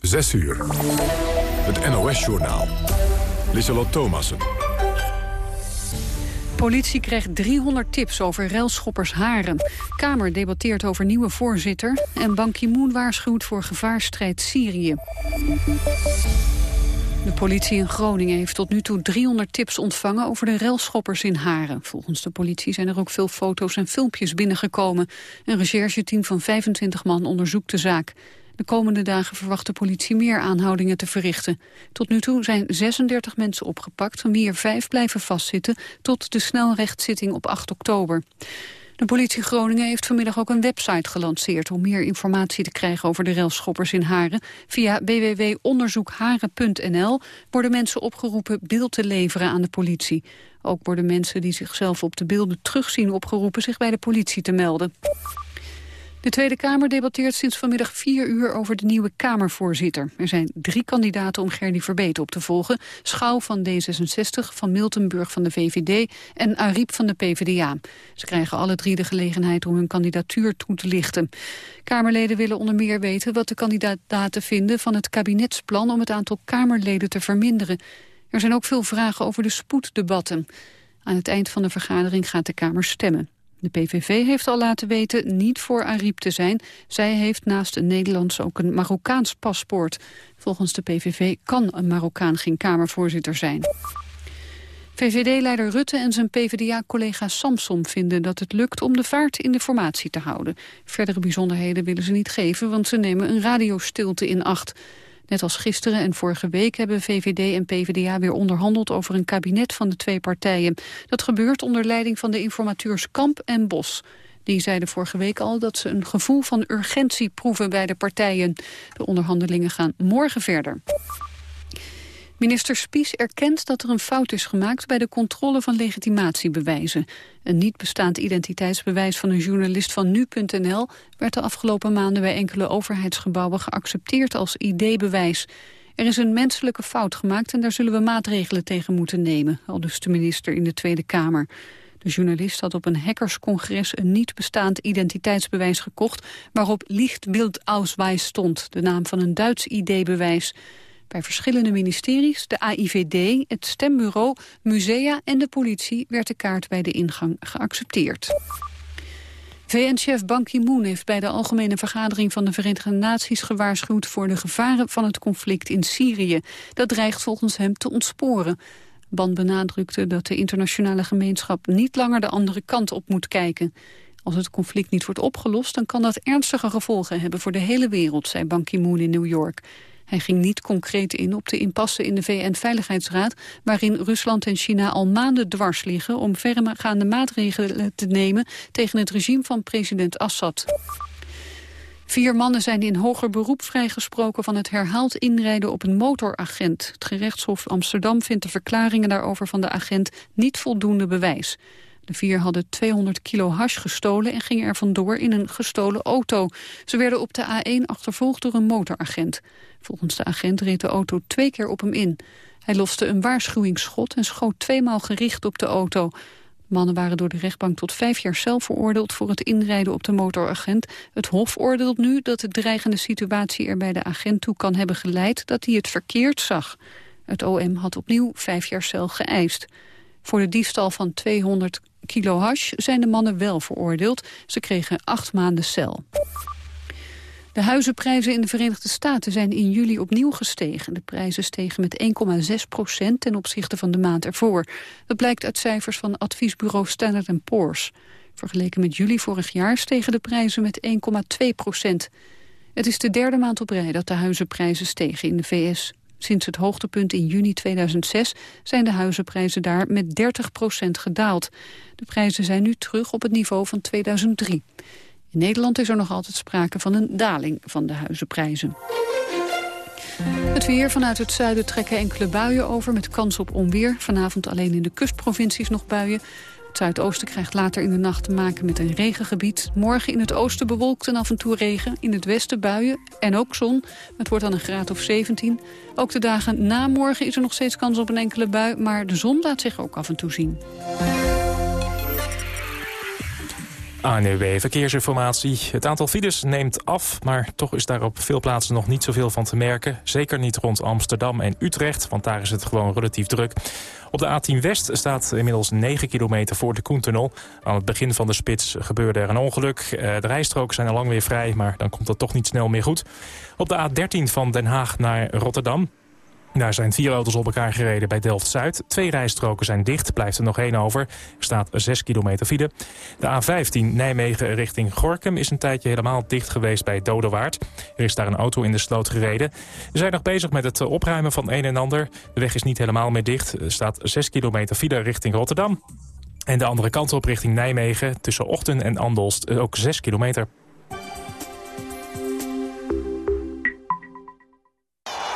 6 uur. Het NOS-journaal. Lissalot Thomassen. Politie krijgt 300 tips over relschoppers haren. Kamer debatteert over nieuwe voorzitter. En Ban Ki-moon waarschuwt voor gevaarstrijd Syrië. De politie in Groningen heeft tot nu toe 300 tips ontvangen over de relschoppers in Haren. Volgens de politie zijn er ook veel foto's en filmpjes binnengekomen. Een rechercheteam van 25 man onderzoekt de zaak. De komende dagen verwacht de politie meer aanhoudingen te verrichten. Tot nu toe zijn 36 mensen opgepakt, van wie er vijf blijven vastzitten... tot de snelrechtszitting op 8 oktober. De politie Groningen heeft vanmiddag ook een website gelanceerd... om meer informatie te krijgen over de relschoppers in Haren. Via www.onderzoekharen.nl worden mensen opgeroepen beeld te leveren aan de politie. Ook worden mensen die zichzelf op de beelden terugzien opgeroepen... zich bij de politie te melden. De Tweede Kamer debatteert sinds vanmiddag vier uur over de nieuwe Kamervoorzitter. Er zijn drie kandidaten om Gerdy Verbeet op te volgen. Schouw van D66, Van Miltenburg van de VVD en Ariep van de PvdA. Ze krijgen alle drie de gelegenheid om hun kandidatuur toe te lichten. Kamerleden willen onder meer weten wat de kandidaten vinden van het kabinetsplan om het aantal Kamerleden te verminderen. Er zijn ook veel vragen over de spoeddebatten. Aan het eind van de vergadering gaat de Kamer stemmen. De PVV heeft al laten weten niet voor Ariep te zijn. Zij heeft naast een Nederlands ook een Marokkaans paspoort. Volgens de PVV kan een Marokkaan geen Kamervoorzitter zijn. VVD-leider Rutte en zijn PvdA-collega Samsom vinden dat het lukt om de vaart in de formatie te houden. Verdere bijzonderheden willen ze niet geven, want ze nemen een radiostilte in acht. Net als gisteren en vorige week hebben VVD en PvdA weer onderhandeld over een kabinet van de twee partijen. Dat gebeurt onder leiding van de informateurs Kamp en Bos. Die zeiden vorige week al dat ze een gevoel van urgentie proeven bij de partijen. De onderhandelingen gaan morgen verder. Minister Spies erkent dat er een fout is gemaakt bij de controle van legitimatiebewijzen. Een niet bestaand identiteitsbewijs van een journalist van Nu.nl werd de afgelopen maanden bij enkele overheidsgebouwen geaccepteerd als ID-bewijs. Er is een menselijke fout gemaakt en daar zullen we maatregelen tegen moeten nemen, al dus de minister in de Tweede Kamer. De journalist had op een hackerscongres een niet bestaand identiteitsbewijs gekocht... waarop Lichtbildausweis stond, de naam van een Duits ID-bewijs. Bij verschillende ministeries, de AIVD, het stembureau, musea en de politie werd de kaart bij de ingang geaccepteerd. VN-chef Ban Ki-moon heeft bij de Algemene Vergadering van de Verenigde Naties gewaarschuwd voor de gevaren van het conflict in Syrië. Dat dreigt volgens hem te ontsporen. Ban benadrukte dat de internationale gemeenschap niet langer de andere kant op moet kijken. Als het conflict niet wordt opgelost, dan kan dat ernstige gevolgen hebben voor de hele wereld, zei Ban Ki-moon in New York. Hij ging niet concreet in op de impasse in de VN-veiligheidsraad... waarin Rusland en China al maanden dwars liggen... om verregaande maatregelen te nemen tegen het regime van president Assad. Vier mannen zijn in hoger beroep vrijgesproken van het herhaald inrijden op een motoragent. Het gerechtshof Amsterdam vindt de verklaringen daarover van de agent niet voldoende bewijs. De vier hadden 200 kilo hash gestolen en gingen er vandoor in een gestolen auto. Ze werden op de A1 achtervolgd door een motoragent. Volgens de agent reed de auto twee keer op hem in. Hij loste een waarschuwingsschot en schoot tweemaal gericht op de auto. Mannen waren door de rechtbank tot vijf jaar cel veroordeeld voor het inrijden op de motoragent. Het Hof oordeelt nu dat de dreigende situatie er bij de agent toe kan hebben geleid dat hij het verkeerd zag. Het OM had opnieuw vijf jaar cel geëist. Voor de diefstal van 200 kilo hash zijn de mannen wel veroordeeld. Ze kregen acht maanden cel. De huizenprijzen in de Verenigde Staten zijn in juli opnieuw gestegen. De prijzen stegen met 1,6 procent ten opzichte van de maand ervoor. Dat blijkt uit cijfers van adviesbureau Standard Poor's. Vergeleken met juli vorig jaar stegen de prijzen met 1,2 procent. Het is de derde maand op rij dat de huizenprijzen stegen in de VS. Sinds het hoogtepunt in juni 2006 zijn de huizenprijzen daar met 30 procent gedaald. De prijzen zijn nu terug op het niveau van 2003. In Nederland is er nog altijd sprake van een daling van de huizenprijzen. Het weer vanuit het zuiden trekken enkele buien over met kans op onweer. Vanavond alleen in de kustprovincies nog buien. Het zuidoosten krijgt later in de nacht te maken met een regengebied. Morgen in het oosten bewolkt en af en toe regen. In het westen buien en ook zon. Het wordt dan een graad of 17. Ook de dagen na morgen is er nog steeds kans op een enkele bui. Maar de zon laat zich ook af en toe zien. ANUW Verkeersinformatie. Het aantal files neemt af, maar toch is daar op veel plaatsen nog niet zoveel van te merken. Zeker niet rond Amsterdam en Utrecht, want daar is het gewoon relatief druk. Op de A10 West staat inmiddels 9 kilometer voor de Koentunnel. Aan het begin van de spits gebeurde er een ongeluk. Eh, de rijstroken zijn al lang weer vrij, maar dan komt dat toch niet snel meer goed. Op de A13 van Den Haag naar Rotterdam daar zijn vier auto's op elkaar gereden bij Delft-Zuid. Twee rijstroken zijn dicht, blijft er nog één over. Er staat 6 kilometer file. De A15 Nijmegen richting Gorkum is een tijdje helemaal dicht geweest bij Dodewaard. Er is daar een auto in de sloot gereden. We zijn nog bezig met het opruimen van een en ander. De weg is niet helemaal meer dicht. Er staat 6 kilometer file richting Rotterdam. En de andere kant op richting Nijmegen tussen Ochten en Andelst ook 6 kilometer.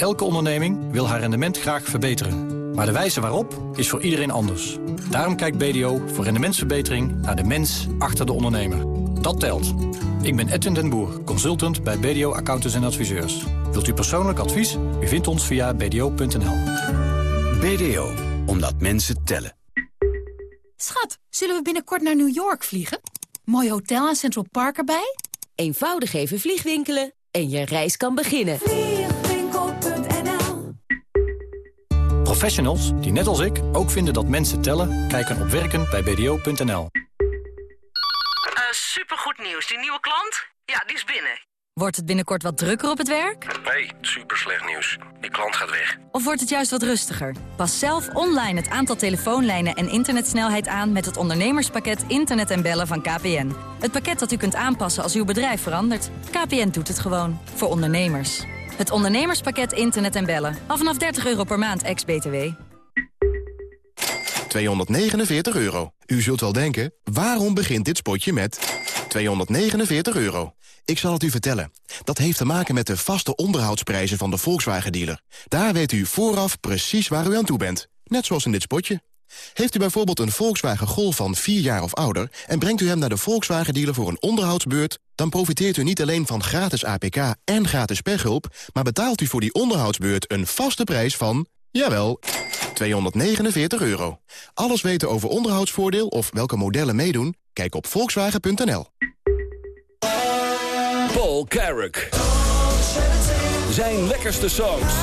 Elke onderneming wil haar rendement graag verbeteren. Maar de wijze waarop is voor iedereen anders. Daarom kijkt BDO voor rendementsverbetering naar de mens achter de ondernemer. Dat telt. Ik ben Edwin den Boer, consultant bij BDO Accountants en Adviseurs. Wilt u persoonlijk advies? U vindt ons via bdo.nl. BDO, omdat mensen tellen. Schat, zullen we binnenkort naar New York vliegen? Mooi hotel en Central Park erbij? Eenvoudig even vliegwinkelen en je reis kan beginnen. Professionals die net als ik ook vinden dat mensen tellen... kijken op werken bij bdo.nl. Uh, supergoed nieuws. Die nieuwe klant? Ja, die is binnen. Wordt het binnenkort wat drukker op het werk? Nee, super slecht nieuws. Die klant gaat weg. Of wordt het juist wat rustiger? Pas zelf online het aantal telefoonlijnen en internetsnelheid aan... met het ondernemerspakket Internet en Bellen van KPN. Het pakket dat u kunt aanpassen als uw bedrijf verandert. KPN doet het gewoon. Voor ondernemers. Het ondernemerspakket internet en bellen. Al vanaf 30 euro per maand, ex-BTW. 249 euro. U zult wel denken, waarom begint dit spotje met 249 euro? Ik zal het u vertellen. Dat heeft te maken met de vaste onderhoudsprijzen van de Volkswagen-dealer. Daar weet u vooraf precies waar u aan toe bent. Net zoals in dit spotje. Heeft u bijvoorbeeld een Volkswagen Golf van 4 jaar of ouder... en brengt u hem naar de Volkswagen-dealer voor een onderhoudsbeurt... dan profiteert u niet alleen van gratis APK en gratis pechhulp... maar betaalt u voor die onderhoudsbeurt een vaste prijs van... jawel, 249 euro. Alles weten over onderhoudsvoordeel of welke modellen meedoen? Kijk op volkswagen.nl. Paul Carrick. Zijn lekkerste songs.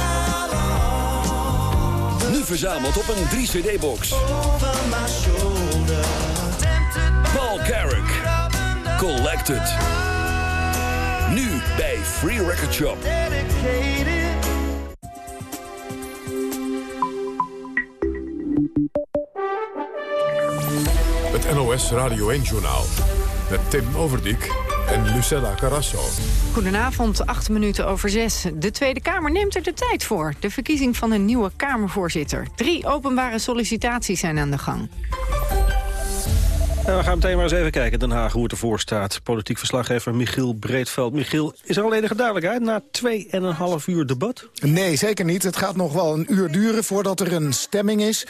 Nu verzameld op een 3-cd-box. Paul Carrick. Collected. Nu bij Free Record Shop. Het NOS Radio 1-journaal. Met Tim Overdijk en Lucella Carrasso. Goedenavond, acht minuten over zes. De Tweede Kamer neemt er de tijd voor. De verkiezing van een nieuwe Kamervoorzitter. Drie openbare sollicitaties zijn aan de gang. We gaan meteen maar eens even kijken, Den Haag, hoe het ervoor staat. Politiek verslaggever Michiel Breedveld. Michiel, is er al enige duidelijkheid na 2,5 uur debat? Nee, zeker niet. Het gaat nog wel een uur duren voordat er een stemming is.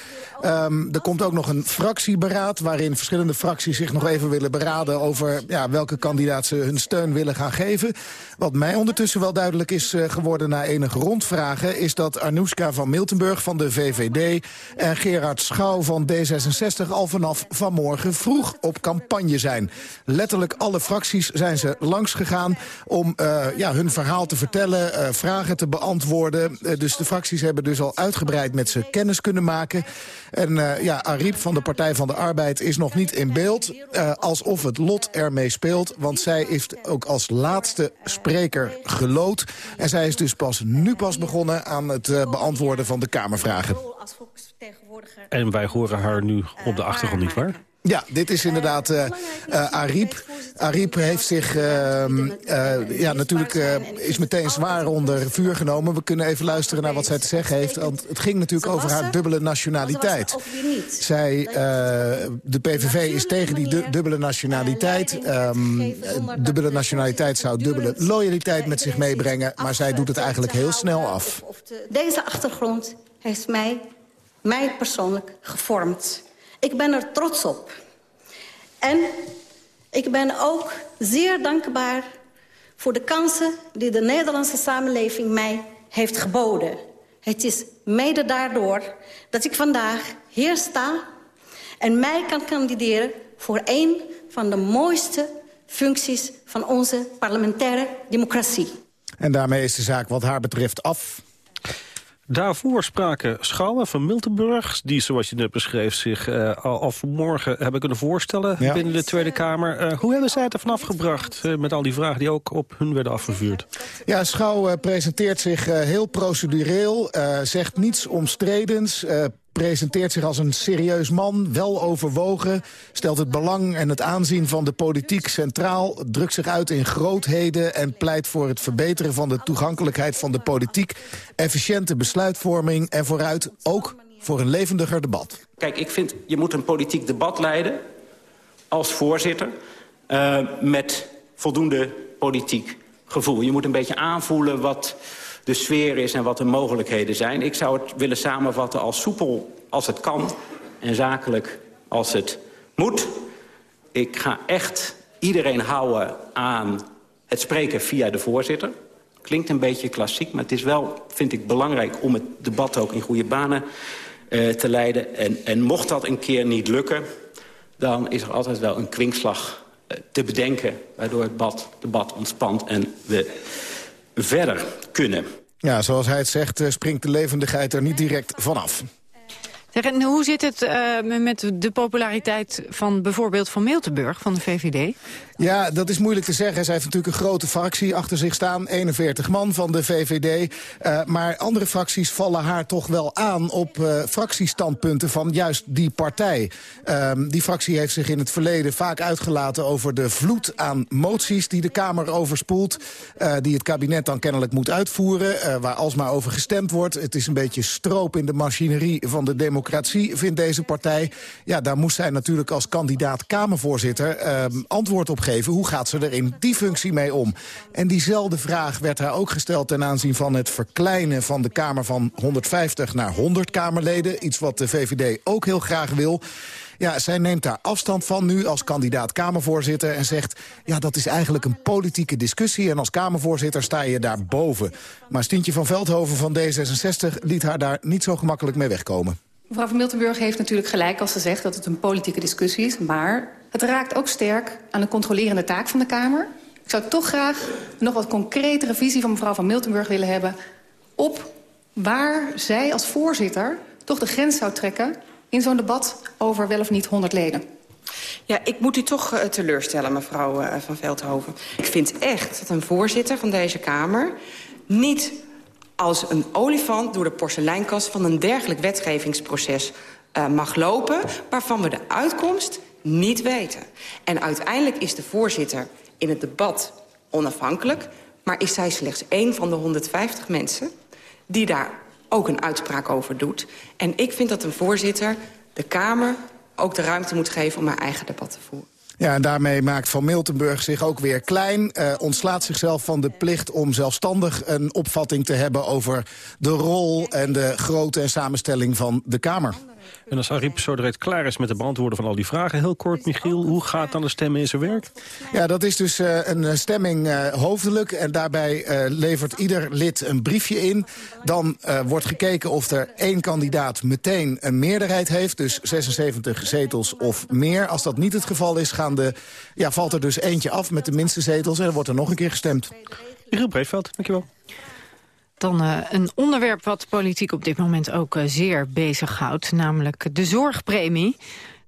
Um, er komt ook nog een fractieberaad... waarin verschillende fracties zich nog even willen beraden... over ja, welke kandidaat ze hun steun willen gaan geven. Wat mij ondertussen wel duidelijk is uh, geworden na enige rondvragen... is dat Arnoeska van Miltenburg van de VVD... en Gerard Schouw van D66 al vanaf vanmorgen vroeg op campagne zijn. Letterlijk alle fracties zijn ze langsgegaan om uh, ja, hun verhaal te vertellen... Uh, vragen te beantwoorden. dus de fracties hebben dus al uitgebreid met ze kennis kunnen maken... En ja, Ariep van de Partij van de Arbeid is nog niet in beeld. Alsof het lot ermee speelt. Want zij heeft ook als laatste spreker gelood. En zij is dus pas nu pas begonnen aan het uh, beantwoorden van de Kamervragen. En wij horen haar nu op de achtergrond niet waar? Ja, dit is inderdaad uh, uh, Ariep. Heeft zich uh, ja, natuurlijk is meteen zwaar onder vuur genomen. We kunnen even luisteren naar wat zij te zeggen heeft. Want het ging natuurlijk over haar dubbele nationaliteit. Zij, de PVV is tegen die dubbele nationaliteit. Um, dubbele nationaliteit zou dubbele loyaliteit met zich meebrengen. Maar zij doet het eigenlijk heel snel af. Deze achtergrond heeft mij, mij persoonlijk gevormd. Ik ben er trots op. En ik ben ook zeer dankbaar voor de kansen die de Nederlandse samenleving mij heeft geboden. Het is mede daardoor dat ik vandaag hier sta en mij kan kandideren voor een van de mooiste functies van onze parlementaire democratie. En daarmee is de zaak wat haar betreft af. Daarvoor spraken Schouwen van Miltenburg... die, zoals je net beschreef, zich uh, al, al vanmorgen hebben kunnen voorstellen... binnen de Tweede Kamer. Uh, hoe hebben zij het er vanaf gebracht uh, met al die vragen die ook op hun werden afgevuurd? Ja, Schouw presenteert zich heel procedureel, zegt niets omstredens presenteert zich als een serieus man, wel overwogen... stelt het belang en het aanzien van de politiek centraal... drukt zich uit in grootheden en pleit voor het verbeteren van de toegankelijkheid van de politiek... efficiënte besluitvorming en vooruit ook voor een levendiger debat. Kijk, ik vind, je moet een politiek debat leiden als voorzitter... Uh, met voldoende politiek gevoel. Je moet een beetje aanvoelen wat de sfeer is en wat de mogelijkheden zijn. Ik zou het willen samenvatten als soepel als het kan en zakelijk als het moet. Ik ga echt iedereen houden aan het spreken via de voorzitter. Klinkt een beetje klassiek, maar het is wel, vind ik, belangrijk... om het debat ook in goede banen uh, te leiden. En, en mocht dat een keer niet lukken... dan is er altijd wel een kwinkslag uh, te bedenken... waardoor het debat ontspant en we verder kunnen. Ja, zoals hij het zegt, eh, springt de levendigheid er niet direct vanaf. En hoe zit het uh, met de populariteit van bijvoorbeeld van Miltenburg, van de VVD? Ja, dat is moeilijk te zeggen. Zij heeft natuurlijk een grote fractie achter zich staan. 41 man van de VVD. Uh, maar andere fracties vallen haar toch wel aan op uh, fractiestandpunten van juist die partij. Uh, die fractie heeft zich in het verleden vaak uitgelaten over de vloed aan moties die de Kamer overspoelt. Uh, die het kabinet dan kennelijk moet uitvoeren. Waar alsmaar over gestemd wordt. Het is een beetje stroop in de machinerie van de democratie, vindt deze partij. Ja, daar moest zij natuurlijk als kandidaat Kamervoorzitter antwoord op Hoe gaat ze er in die functie mee om? En diezelfde vraag werd haar ook gesteld ten aanzien van het verkleinen van de Kamer van 150 naar 100 Kamerleden. Iets wat de VVD ook heel graag wil. Ja, zij neemt daar afstand van nu als kandidaat Kamervoorzitter... en zegt, ja, dat is eigenlijk een politieke discussie... en als Kamervoorzitter sta je daar boven. Maar Stientje van Veldhoven van D66 liet haar daar niet zo gemakkelijk mee wegkomen. Mevrouw van Miltenburg heeft natuurlijk gelijk als ze zegt dat het een politieke discussie is. Maar het raakt ook sterk aan de controlerende taak van de Kamer. Ik zou toch graag nog wat concretere visie van mevrouw van Miltenburg willen hebben... op waar zij als voorzitter toch de grens zou trekken... in zo'n debat over wel of niet 100 leden. Ja, ik moet u toch uh, teleurstellen, mevrouw uh, Van Veldhoven. Ik vind echt dat een voorzitter van deze Kamer... niet als een olifant door de porseleinkast van een dergelijk wetgevingsproces uh, mag lopen... waarvan we de uitkomst niet weten. En uiteindelijk is de voorzitter in het debat onafhankelijk... maar is zij slechts één van de 150 mensen die daar ook een uitspraak over doet. En ik vind dat een voorzitter de Kamer ook de ruimte moet geven om haar eigen debat te voeren. Ja, en daarmee maakt Van Miltenburg zich ook weer klein. Uh, ontslaat zichzelf van de plicht om zelfstandig een opvatting te hebben... over de rol en de grootte en samenstelling van de Kamer. En als Ariep zo direct klaar is met de beantwoorden van al die vragen... heel kort, Michiel, hoe gaat dan de stemmen in zijn werk? Ja, dat is dus uh, een stemming uh, hoofdelijk. En daarbij uh, levert ieder lid een briefje in. Dan wordt gekeken of er één kandidaat meteen een meerderheid heeft. Dus 76 zetels of meer. Als dat niet het geval is, gaan de, ja, valt er dus eentje af met de minste zetels. En dan wordt er nog een keer gestemd. Michiel Breedveld, dankjewel. Dan uh, een onderwerp wat politiek op dit moment ook uh, zeer bezighoudt, namelijk de zorgpremie.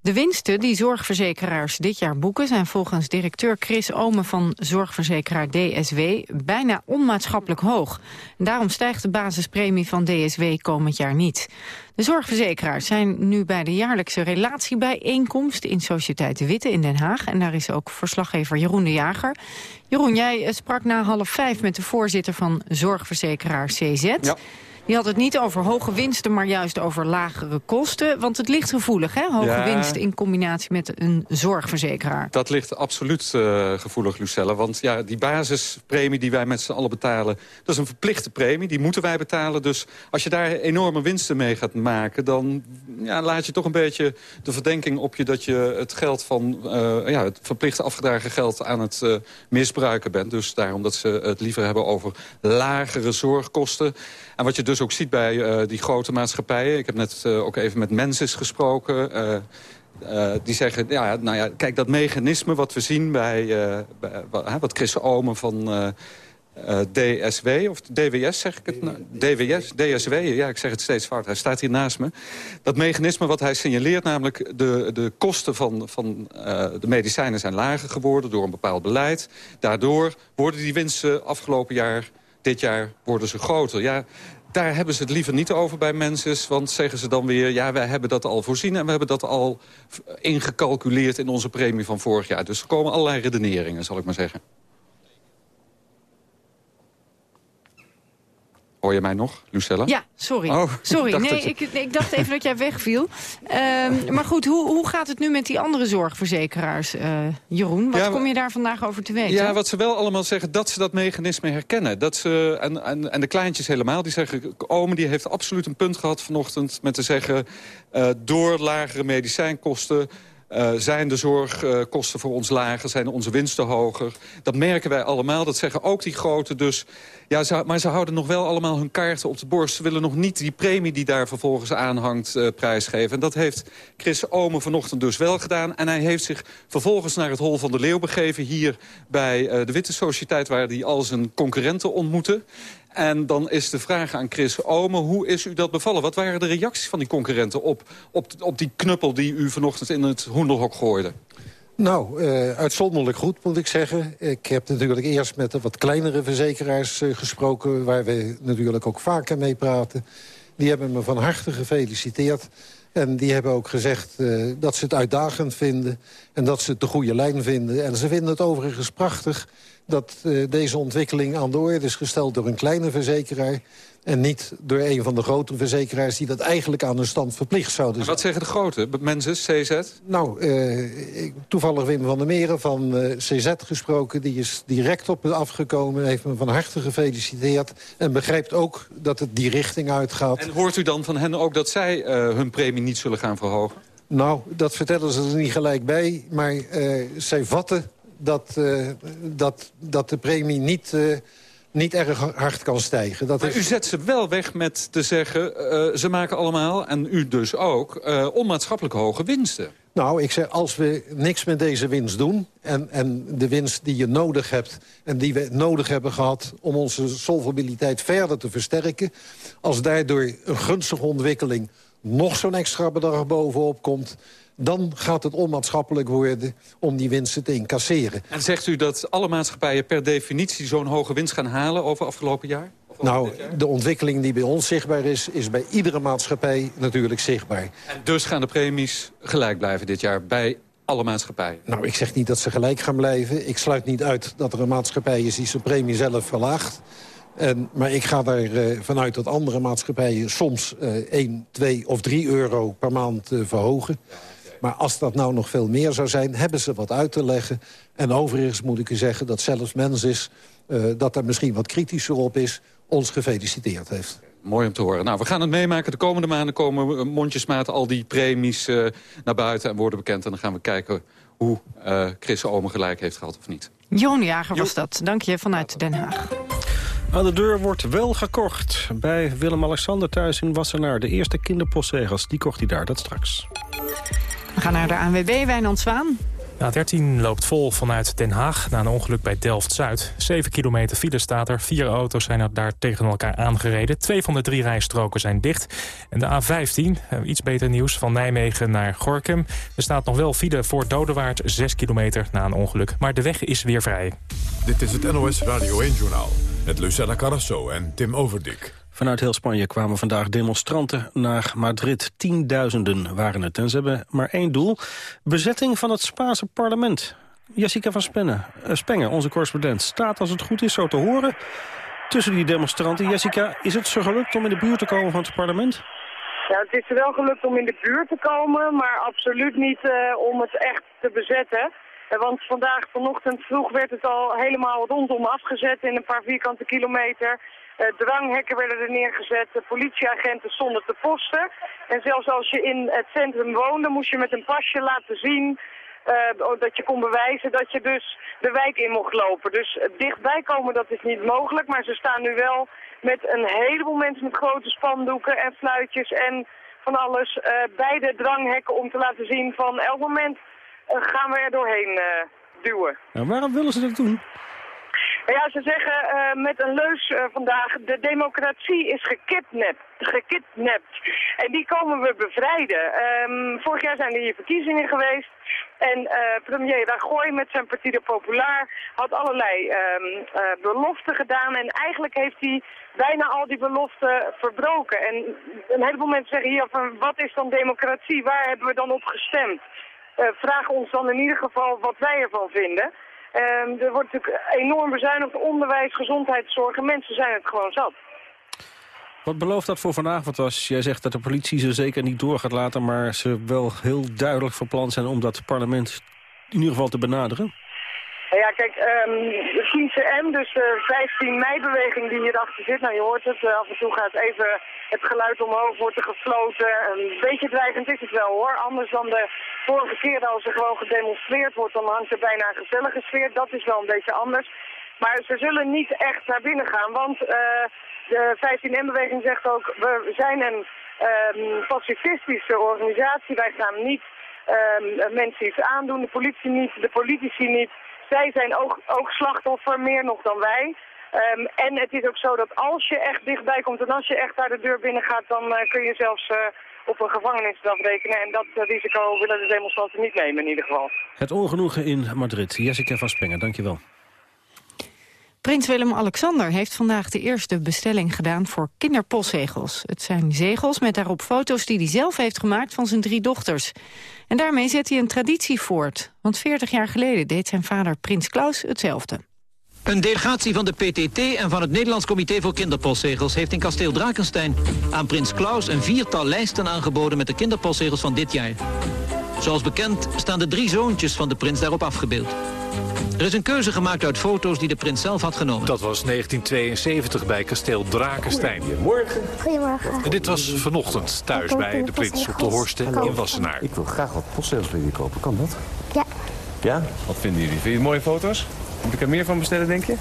De winsten die zorgverzekeraars dit jaar boeken... zijn volgens directeur Chris Omen van zorgverzekeraar DSW... bijna onmaatschappelijk hoog. Daarom stijgt de basispremie van DSW komend jaar niet. De zorgverzekeraars zijn nu bij de jaarlijkse relatiebijeenkomst... in Sociëteit de Witte in Den Haag. En daar is ook verslaggever Jeroen de Jager. Jeroen, jij eh, sprak na half vijf met de voorzitter van zorgverzekeraar CZ... Ja. Die had het niet over hoge winsten, maar juist over lagere kosten. Want het ligt gevoelig, hè? Hoge ja, winst in combinatie met een zorgverzekeraar. Dat ligt absoluut uh, gevoelig, Lucelle. Want ja, die basispremie die wij met z'n allen betalen... dat is een verplichte premie, die moeten wij betalen. Dus als je daar enorme winsten mee gaat maken... dan ja, laat je toch een beetje de verdenking op je... dat je het geld van uh, ja, het verplichte afgedragen geld aan het uh, misbruiken bent. Dus daarom dat ze het liever hebben over lagere zorgkosten... En wat je dus ook ziet bij uh, die grote maatschappijen... ik heb net uh, ook even met Mensis gesproken... Uh, die zeggen, ja, nou ja, kijk, dat mechanisme wat we zien bij, wat Chris Omen van DSW, of DWS zeg ik het? Nou, DWS, DSW, ja, ik zeg het steeds fout. Hij staat hier naast me. Dat mechanisme wat hij signaleert, namelijk de, de kosten van, van de medicijnen zijn lager geworden door een bepaald beleid. Daardoor worden die winsten afgelopen jaar dit jaar worden ze groter. Ja, daar hebben ze het liever niet over bij mensen. Want zeggen ze dan weer, ja, wij hebben dat al voorzien... en we hebben dat al ingecalculeerd in onze premie van vorig jaar. Dus er komen allerlei redeneringen, zal ik maar zeggen. Hoor je mij nog, Lucella? Ja, sorry. Oh, sorry, nee, ik, ik, dacht even dat jij wegviel. Um, maar goed, hoe, hoe gaat het nu met die andere zorgverzekeraars, uh, Jeroen? Wat kom je daar vandaag over te weten? Ja, wat ze wel allemaal zeggen, dat ze dat mechanisme herkennen. Dat ze, en, en, en de kleintjes helemaal, die zeggen... Ome die heeft absoluut een punt gehad vanochtend met te zeggen... Uh, door lagere medicijnkosten uh, zijn de zorgkosten voor ons lager? Zijn onze winsten hoger? Dat merken wij allemaal. Dat zeggen ook die grote. Dus, ja, maar ze houden nog wel allemaal hun kaarten op de borst. Ze willen nog niet die premie die daar vervolgens aanhangt uh, prijsgeven. En dat heeft Chris Omen vanochtend dus wel gedaan. En hij heeft zich vervolgens naar het Hol van de Leeuw begeven... hier bij de Witte Sociëteit... waar hij al zijn concurrenten ontmoette. En dan is de vraag aan Chris Omen, hoe is u dat bevallen? Wat waren de reacties van die concurrenten op, op, die knuppel... die u vanochtend in het hoenderhok gooide? Nou, uh, uitzonderlijk goed, moet ik zeggen. Ik heb natuurlijk eerst met de wat kleinere verzekeraars uh, gesproken... waar we natuurlijk ook vaker mee praten. Die hebben me van harte gefeliciteerd. En die hebben ook gezegd uh, dat ze het uitdagend vinden... en dat ze het de goede lijn vinden. En ze vinden het overigens prachtig dat uh, deze ontwikkeling aan de orde is gesteld door een kleine verzekeraar... en niet door een van de grote verzekeraars die dat eigenlijk aan hun stand verplicht zouden zijn. wat zeggen de grote? Mensen, CZ? Nou, uh, toevallig Wim van der Meren van uh, CZ gesproken. Die is direct op me afgekomen, heeft me van harte gefeliciteerd... en begrijpt ook dat het die richting uitgaat. En hoort u dan van hen ook dat zij hun premie niet zullen gaan verhogen? Nou, dat vertellen ze er niet gelijk bij, maar zij vatten dat, uh, dat, dat de premie niet, uh, niet erg hard kan stijgen. Dat maar u zet ze wel weg met te zeggen... Uh, ze maken allemaal, en u dus ook, onmaatschappelijk hoge winsten. Nou, ik zeg, als we niks met deze winst doen... En, en de winst die je nodig hebt en die we nodig hebben gehad... om onze solvabiliteit verder te versterken... als daardoor een gunstige ontwikkeling nog zo'n extra bedrag bovenop komt dan gaat het onmaatschappelijk worden om die winsten te incasseren. En zegt u dat alle maatschappijen per definitie zo'n hoge winst gaan halen over afgelopen jaar? Nou, de ontwikkeling die bij ons zichtbaar is... is bij iedere maatschappij natuurlijk zichtbaar. En dus gaan de premies gelijk blijven dit jaar bij alle maatschappijen? Nou, ik zeg niet dat ze gelijk gaan blijven. Ik sluit niet uit dat er een maatschappij is die zijn premie zelf verlaagt. En, maar ik ga er uh, vanuit dat andere maatschappijen soms uh, 1, 2 of 3 euro per maand uh, verhogen. Maar als dat nou nog veel meer zou zijn, hebben ze wat uit te leggen. En overigens moet ik u zeggen dat zelfs mens is... Uh, dat er misschien wat kritischer op is, ons gefeliciteerd heeft. Mooi om te horen. Nou, we gaan het meemaken. De komende maanden komen mondjesmaat al die premies uh, naar buiten en worden bekend. En dan gaan we kijken hoe uh, Chris Omen gelijk heeft gehad of niet. Joon Jager was dat. Dank je vanuit Den Haag. Aan de deur wordt wel gekocht. Bij Willem-Alexander thuis in Wassenaar. De eerste kinderpostzegels, die kocht hij daar, dat straks. We gaan naar de ANWB, Wijnand Zwaan. A13 loopt vol vanuit Den Haag na een ongeluk bij Delft-Zuid. 7 kilometer file staat er. Vier auto's zijn er daar tegen elkaar aangereden. Twee van de drie rijstroken zijn dicht. En de A15, eh, iets beter nieuws, van Nijmegen naar Gorkum. Er staat nog wel file voor Dodewaard, 6 kilometer na een ongeluk. Maar de weg is weer vrij. Dit is het NOS Radio 1-journaal met Lucella Carrasso en Tim Overdik. Vanuit heel Spanje kwamen vandaag demonstranten naar Madrid. Tienduizenden waren het. En ze hebben maar één doel. Bezetting van het Spaanse parlement. Jessica van uh, Spengen, onze correspondent, staat als het goed is zo te horen... tussen die demonstranten. Jessica, is het zo gelukt om in de buurt te komen van het parlement? Ja, het is wel gelukt om in de buurt te komen, maar absoluut niet uh, om het echt te bezetten. Uh, want vandaag, vanochtend vroeg, werd het al helemaal rondom afgezet in een paar vierkante kilometer. Uh, dranghekken werden er neergezet, politieagenten stonden te posten. En zelfs als je in het centrum woonde, moest je met een pasje laten zien uh, dat je kon bewijzen dat je dus de wijk in mocht lopen. Dus uh, dichtbij komen dat is niet mogelijk, maar ze staan nu wel met een heleboel mensen met grote spandoeken en fluitjes en van alles bij de dranghekken om te laten zien van elk moment gaan we er doorheen duwen. Nou, waarom willen ze dat doen? Ja, ze zeggen uh, met een leus uh, vandaag, de democratie is gekidnapt. gekidnapt. En die komen we bevrijden. Um, vorig jaar zijn er hier verkiezingen geweest. En uh, premier Rajoy met zijn Partido Popular had allerlei um, beloften gedaan. En eigenlijk heeft hij bijna al die beloften verbroken. En een heleboel mensen zeggen hier van, wat is dan democratie? Waar hebben we dan op gestemd? vraag ons dan in ieder geval wat wij ervan vinden. Um, er wordt natuurlijk enorm bezuinigd onderwijs, gezondheidszorg en mensen zijn het gewoon zat. Wat belooft dat voor vanavond als jij zegt dat de politie ze zeker niet door gaat laten... maar ze wel heel duidelijk van plan zijn om dat parlement in ieder geval te benaderen? Ja, kijk, de 10 dus de 15 mei-beweging die hierachter zit, nou je hoort het, uh, af en toe gaat even het geluid omhoog, wordt er gefloten. Een beetje dreigend is het wel hoor, anders dan de vorige keer als er gewoon gedemonstreerd wordt, dan hangt er bijna een gezellige sfeer. Dat is wel een beetje anders. Maar ze zullen niet echt naar binnen gaan, want uh, de 15M-beweging zegt ook, we zijn een um, pacifistische organisatie, wij gaan niet um, mensen iets aandoen, de politie niet, de politici niet zij zijn ook, ook slachtoffer, meer nog dan wij. Um, en het is ook zo dat als je echt dichtbij komt en als je echt daar de deur binnen gaat, dan uh, kun je zelfs uh, op een gevangenisstraf rekenen. En dat uh, risico willen de demonstranten niet nemen in ieder geval. Het ongenoegen in Madrid. Jessica van Spengen, dankjewel. Prins Willem-Alexander heeft vandaag de eerste bestelling gedaan voor kinderpostzegels. Het zijn zegels met daarop foto's die hij zelf heeft gemaakt van zijn drie dochters. En daarmee zet hij een traditie voort. Want 40 jaar geleden deed zijn vader Prins Klaus hetzelfde. Een delegatie van de PTT en van het Nederlands Comité voor Kinderpostzegels... heeft in kasteel Drakenstein aan Prins Klaus een viertal lijsten aangeboden... met de kinderpostzegels van dit jaar. Zoals bekend staan de drie zoontjes van de prins daarop afgebeeld. Er is een keuze gemaakt uit foto's die de prins zelf had genomen. Dat was 1972 bij kasteel Drakenstein. Goedemorgen. Goedemorgen. En dit was vanochtend thuis bij de prins op de Horsten in Wassenaar. Ik wil graag wat postzegels voor jullie kopen. Kan dat? Ja. Ja? Wat vinden jullie? Vind je mooie foto's? Moet ik er meer van bestellen, denk je?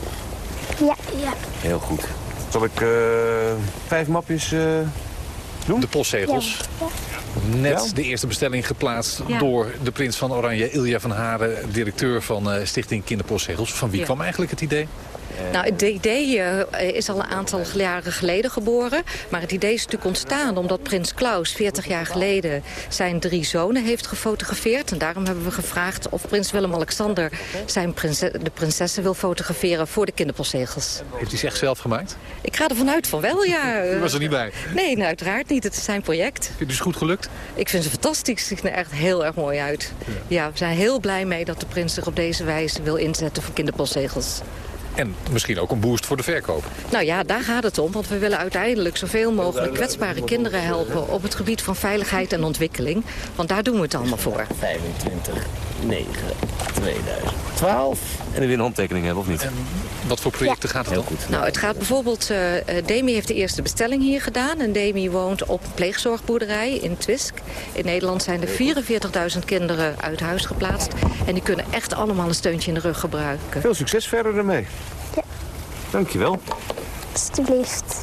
Ja. ja. Heel goed. Zal ik uh, vijf mapjes uh, doen? De postzegels. Ja. Net ja? de eerste bestelling geplaatst ja. door de prins van Oranje, Ilja van Haren, directeur van uh, Stichting Kinderpostzegels. Van wie ja. kwam eigenlijk het idee? Nou, het idee uh, is al een aantal jaren geleden geboren. Maar het idee is natuurlijk ontstaan omdat prins Klaus 40 jaar geleden zijn drie zonen heeft gefotografeerd. En daarom hebben we gevraagd of prins Willem-Alexander zijn prinses, de prinsessen wil fotograferen voor de kinderpostzegels. Heeft hij zich zelf gemaakt? Ik ga ervan uit van wel, ja. U was er niet bij? Nee, nou, uiteraard niet. Het is zijn project. Vind je het dus goed gelukt? Ik vind ze fantastisch. Ze zien er echt heel erg mooi uit. Ja. ja, we zijn heel blij mee dat de prins zich op deze wijze wil inzetten voor kinderpostzegels. En misschien ook een boost voor de verkoop. Nou ja, daar gaat het om. Want we willen uiteindelijk zoveel mogelijk kwetsbare kinderen helpen... op het gebied van veiligheid en ontwikkeling. Want daar doen we het allemaal voor. 25, 9, 2012. En wil een handtekening hebben, of niet? En wat voor projecten ja. gaat het Heel goed. Nou, het gaat bijvoorbeeld... Uh, Demi heeft de eerste bestelling hier gedaan. En Demi woont op een pleegzorgboerderij in Twisk. In Nederland zijn er 44.000 kinderen uit huis geplaatst. En die kunnen echt allemaal een steuntje in de rug gebruiken. Veel succes verder ermee. Dankjewel. Alsjeblieft.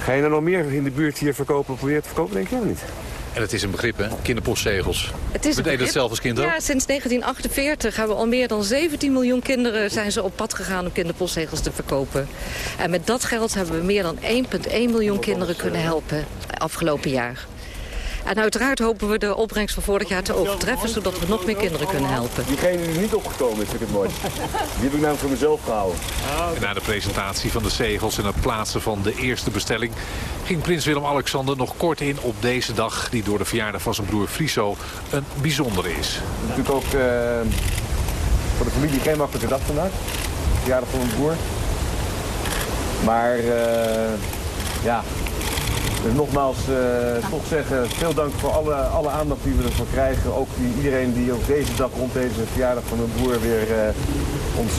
Ga je er nog meer in de buurt hier verkopen, proberen te verkopen, denk je of niet? En het is een begrip, hè? Kinderpostzegels. Het is We deden het zelf als kind ook. Ja, sinds 1948 hebben we al meer dan 17 miljoen kinderen... zijn ze op pad gegaan om kinderpostzegels te verkopen. En met dat geld hebben we meer dan 1,1 miljoen kinderen kunnen helpen afgelopen jaar. En uiteraard hopen we de opbrengst van vorig jaar te overtreffen... zodat we nog meer kinderen kunnen helpen. Diegene die niet opgekomen is, vind ik het mooi. Die heb ik namelijk voor mezelf gehouden. En na de presentatie van de zegels en het plaatsen van de eerste bestelling... ging prins Willem-Alexander nog kort in op deze dag... die door de verjaardag van zijn broer Friso een bijzondere is. Natuurlijk ook uh, voor de familie geen makkelijke dag vandaag. De verjaardag van mijn broer. Maar uh, ja, dus nogmaals, uh, toch zeggen, veel dank voor alle, alle aandacht die we ervoor krijgen. Ook die, iedereen die op deze dag rond deze verjaardag van mijn broer weer uh, ons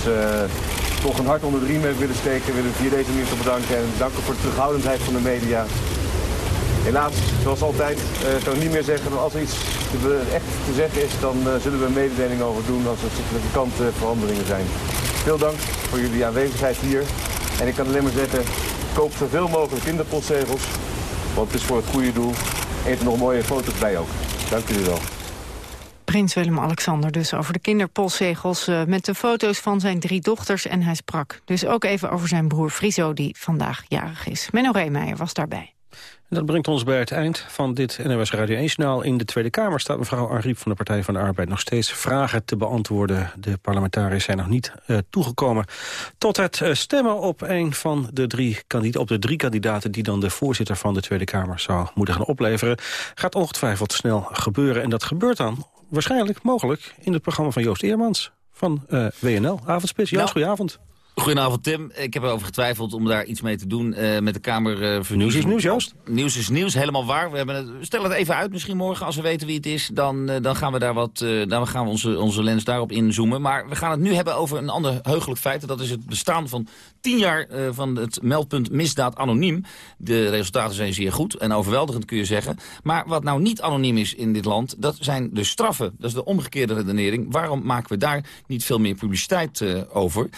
toch een hart onder de riem heeft willen steken. Willen we via deze manier te bedanken en danken voor de terughoudendheid van de media. Helaas, zoals altijd, kan ik niet meer zeggen. Maar als er iets echt te zeggen is, dan zullen we een mededeling over doen als er significante veranderingen zijn. Veel dank voor jullie aanwezigheid hier. En ik kan alleen maar zeggen, koop zoveel mogelijk kinderpostzegels. Want het is voor het goede doel. Even nog mooie foto's bij ook. Dank jullie wel. Prins Willem-Alexander dus over de kinderpostzegels... Uh, met de foto's van zijn drie dochters. En hij sprak dus ook even over zijn broer Friso... die vandaag jarig is. Menno Reemeijer was daarbij. Dat brengt ons bij het eind van dit NOS Radio 1-journaal. In de Tweede Kamer staat mevrouw Ariep van de Partij van de Arbeid... nog steeds vragen te beantwoorden. De parlementariërs zijn nog niet uh, toegekomen tot het uh, stemmen op een van de drie, op de drie kandidaten... die dan de voorzitter van de Tweede Kamer zou moeten gaan opleveren. Gaat ongetwijfeld snel gebeuren. En dat gebeurt dan waarschijnlijk, mogelijk... in het programma van Joost Eermans van uh, WNL. Avondspits. Joost, nou, goedenavond. Goedenavond Tim. Ik heb erover getwijfeld om daar iets mee te doen uh, met de Kamer. Uh, nieuws is nieuws, Joost. Nieuws is nieuws, helemaal waar. We, hebben het, stellen het even uit misschien morgen als we weten wie het is. Dan, uh, dan gaan we daar wat, dan gaan we onze, onze lens daarop inzoomen. Maar we gaan het nu hebben over een ander heugelijk feit. En dat is het bestaan van tien jaar van het meldpunt misdaad anoniem. De resultaten zijn zeer goed en overweldigend kun je zeggen. Maar wat nou niet anoniem is in dit land, dat zijn de straffen. Dat is de omgekeerde redenering. Waarom maken we daar niet veel meer publiciteit over?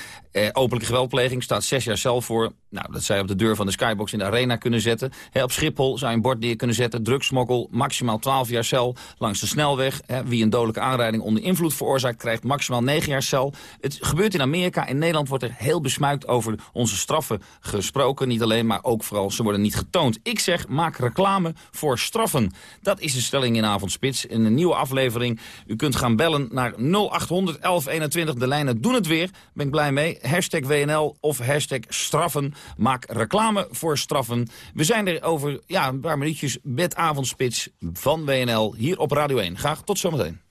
Openlijke geweldpleging staat zes jaar cel voor. Nou, dat zij op de deur van de skybox in de arena kunnen zetten. op Schiphol zou je een bord neer kunnen zetten. Drugsmokkel, maximaal 12 jaar cel. Langs de snelweg, wie een dodelijke aanrijding onder invloed veroorzaakt... krijgt maximaal 9 jaar cel. Het gebeurt in Amerika. In Nederland wordt er heel besmuikt over onze straffen gesproken. Niet alleen, maar ook vooral, ze worden niet getoond. Ik zeg, maak reclame voor straffen. Dat is de stelling in Avondspits. In een nieuwe aflevering. U kunt gaan bellen naar 0800 1121. De lijnen doen het weer. Ben ik blij mee. Hashtag WNL of hashtag straffen. Maak reclame voor straffen. We zijn er over ja, een paar minuutjes met avondspits van WNL hier op Radio 1. Graag tot zometeen.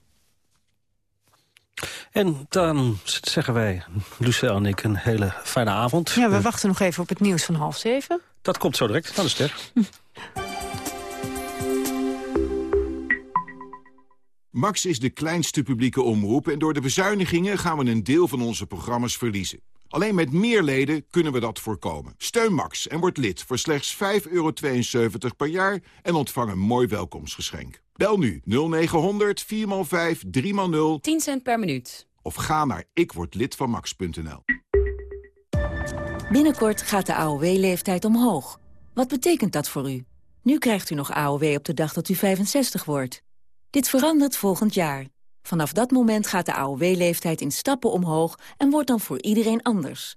En dan zeggen wij, Lucelle en ik, een hele fijne avond. Ja, we wachten nog even op het nieuws van half zeven. Dat komt zo direct, naar de ster. Max is de kleinste publieke omroep en door de bezuinigingen gaan we een deel van onze programma's verliezen. Alleen met meer leden kunnen we dat voorkomen. Steun Max en word lid voor slechts 5,72 per jaar en ontvang een mooi welkomstgeschenk. Bel nu 0900 4x5 3x0 10 cent per minuut. Of ga naar ikwordlidvanmax.nl. Binnenkort gaat de AOW-leeftijd omhoog. Wat betekent dat voor u? Nu krijgt u nog AOW op de dag dat u 65 wordt. Dit verandert volgend jaar. Vanaf dat moment gaat de AOW-leeftijd in stappen omhoog en wordt dan voor iedereen anders.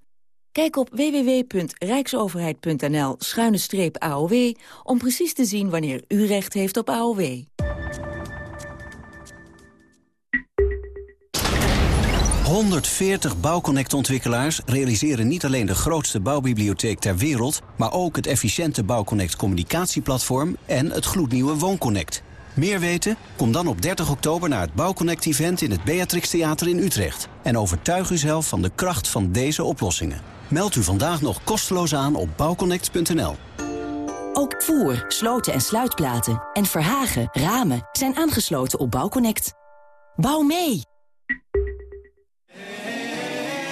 Kijk op www.rijksoverheid.nl-aow om precies te zien wanneer u recht heeft op AOW. ...140 Bouwconnect-ontwikkelaars realiseren niet alleen de grootste bouwbibliotheek ter wereld... maar ook het efficiënte Bouwconnect communicatieplatform en het gloednieuwe WoonConnect... Meer weten? Kom dan op 30 oktober naar het Bouwconnect-event in het Beatrix Theater in Utrecht. En overtuig uzelf van de kracht van deze oplossingen. Meld u vandaag nog kosteloos aan op bouwconnect.nl. Ook voer, sloten en sluitplaten en verhagen, ramen zijn aangesloten op Bouwconnect. Bouw mee!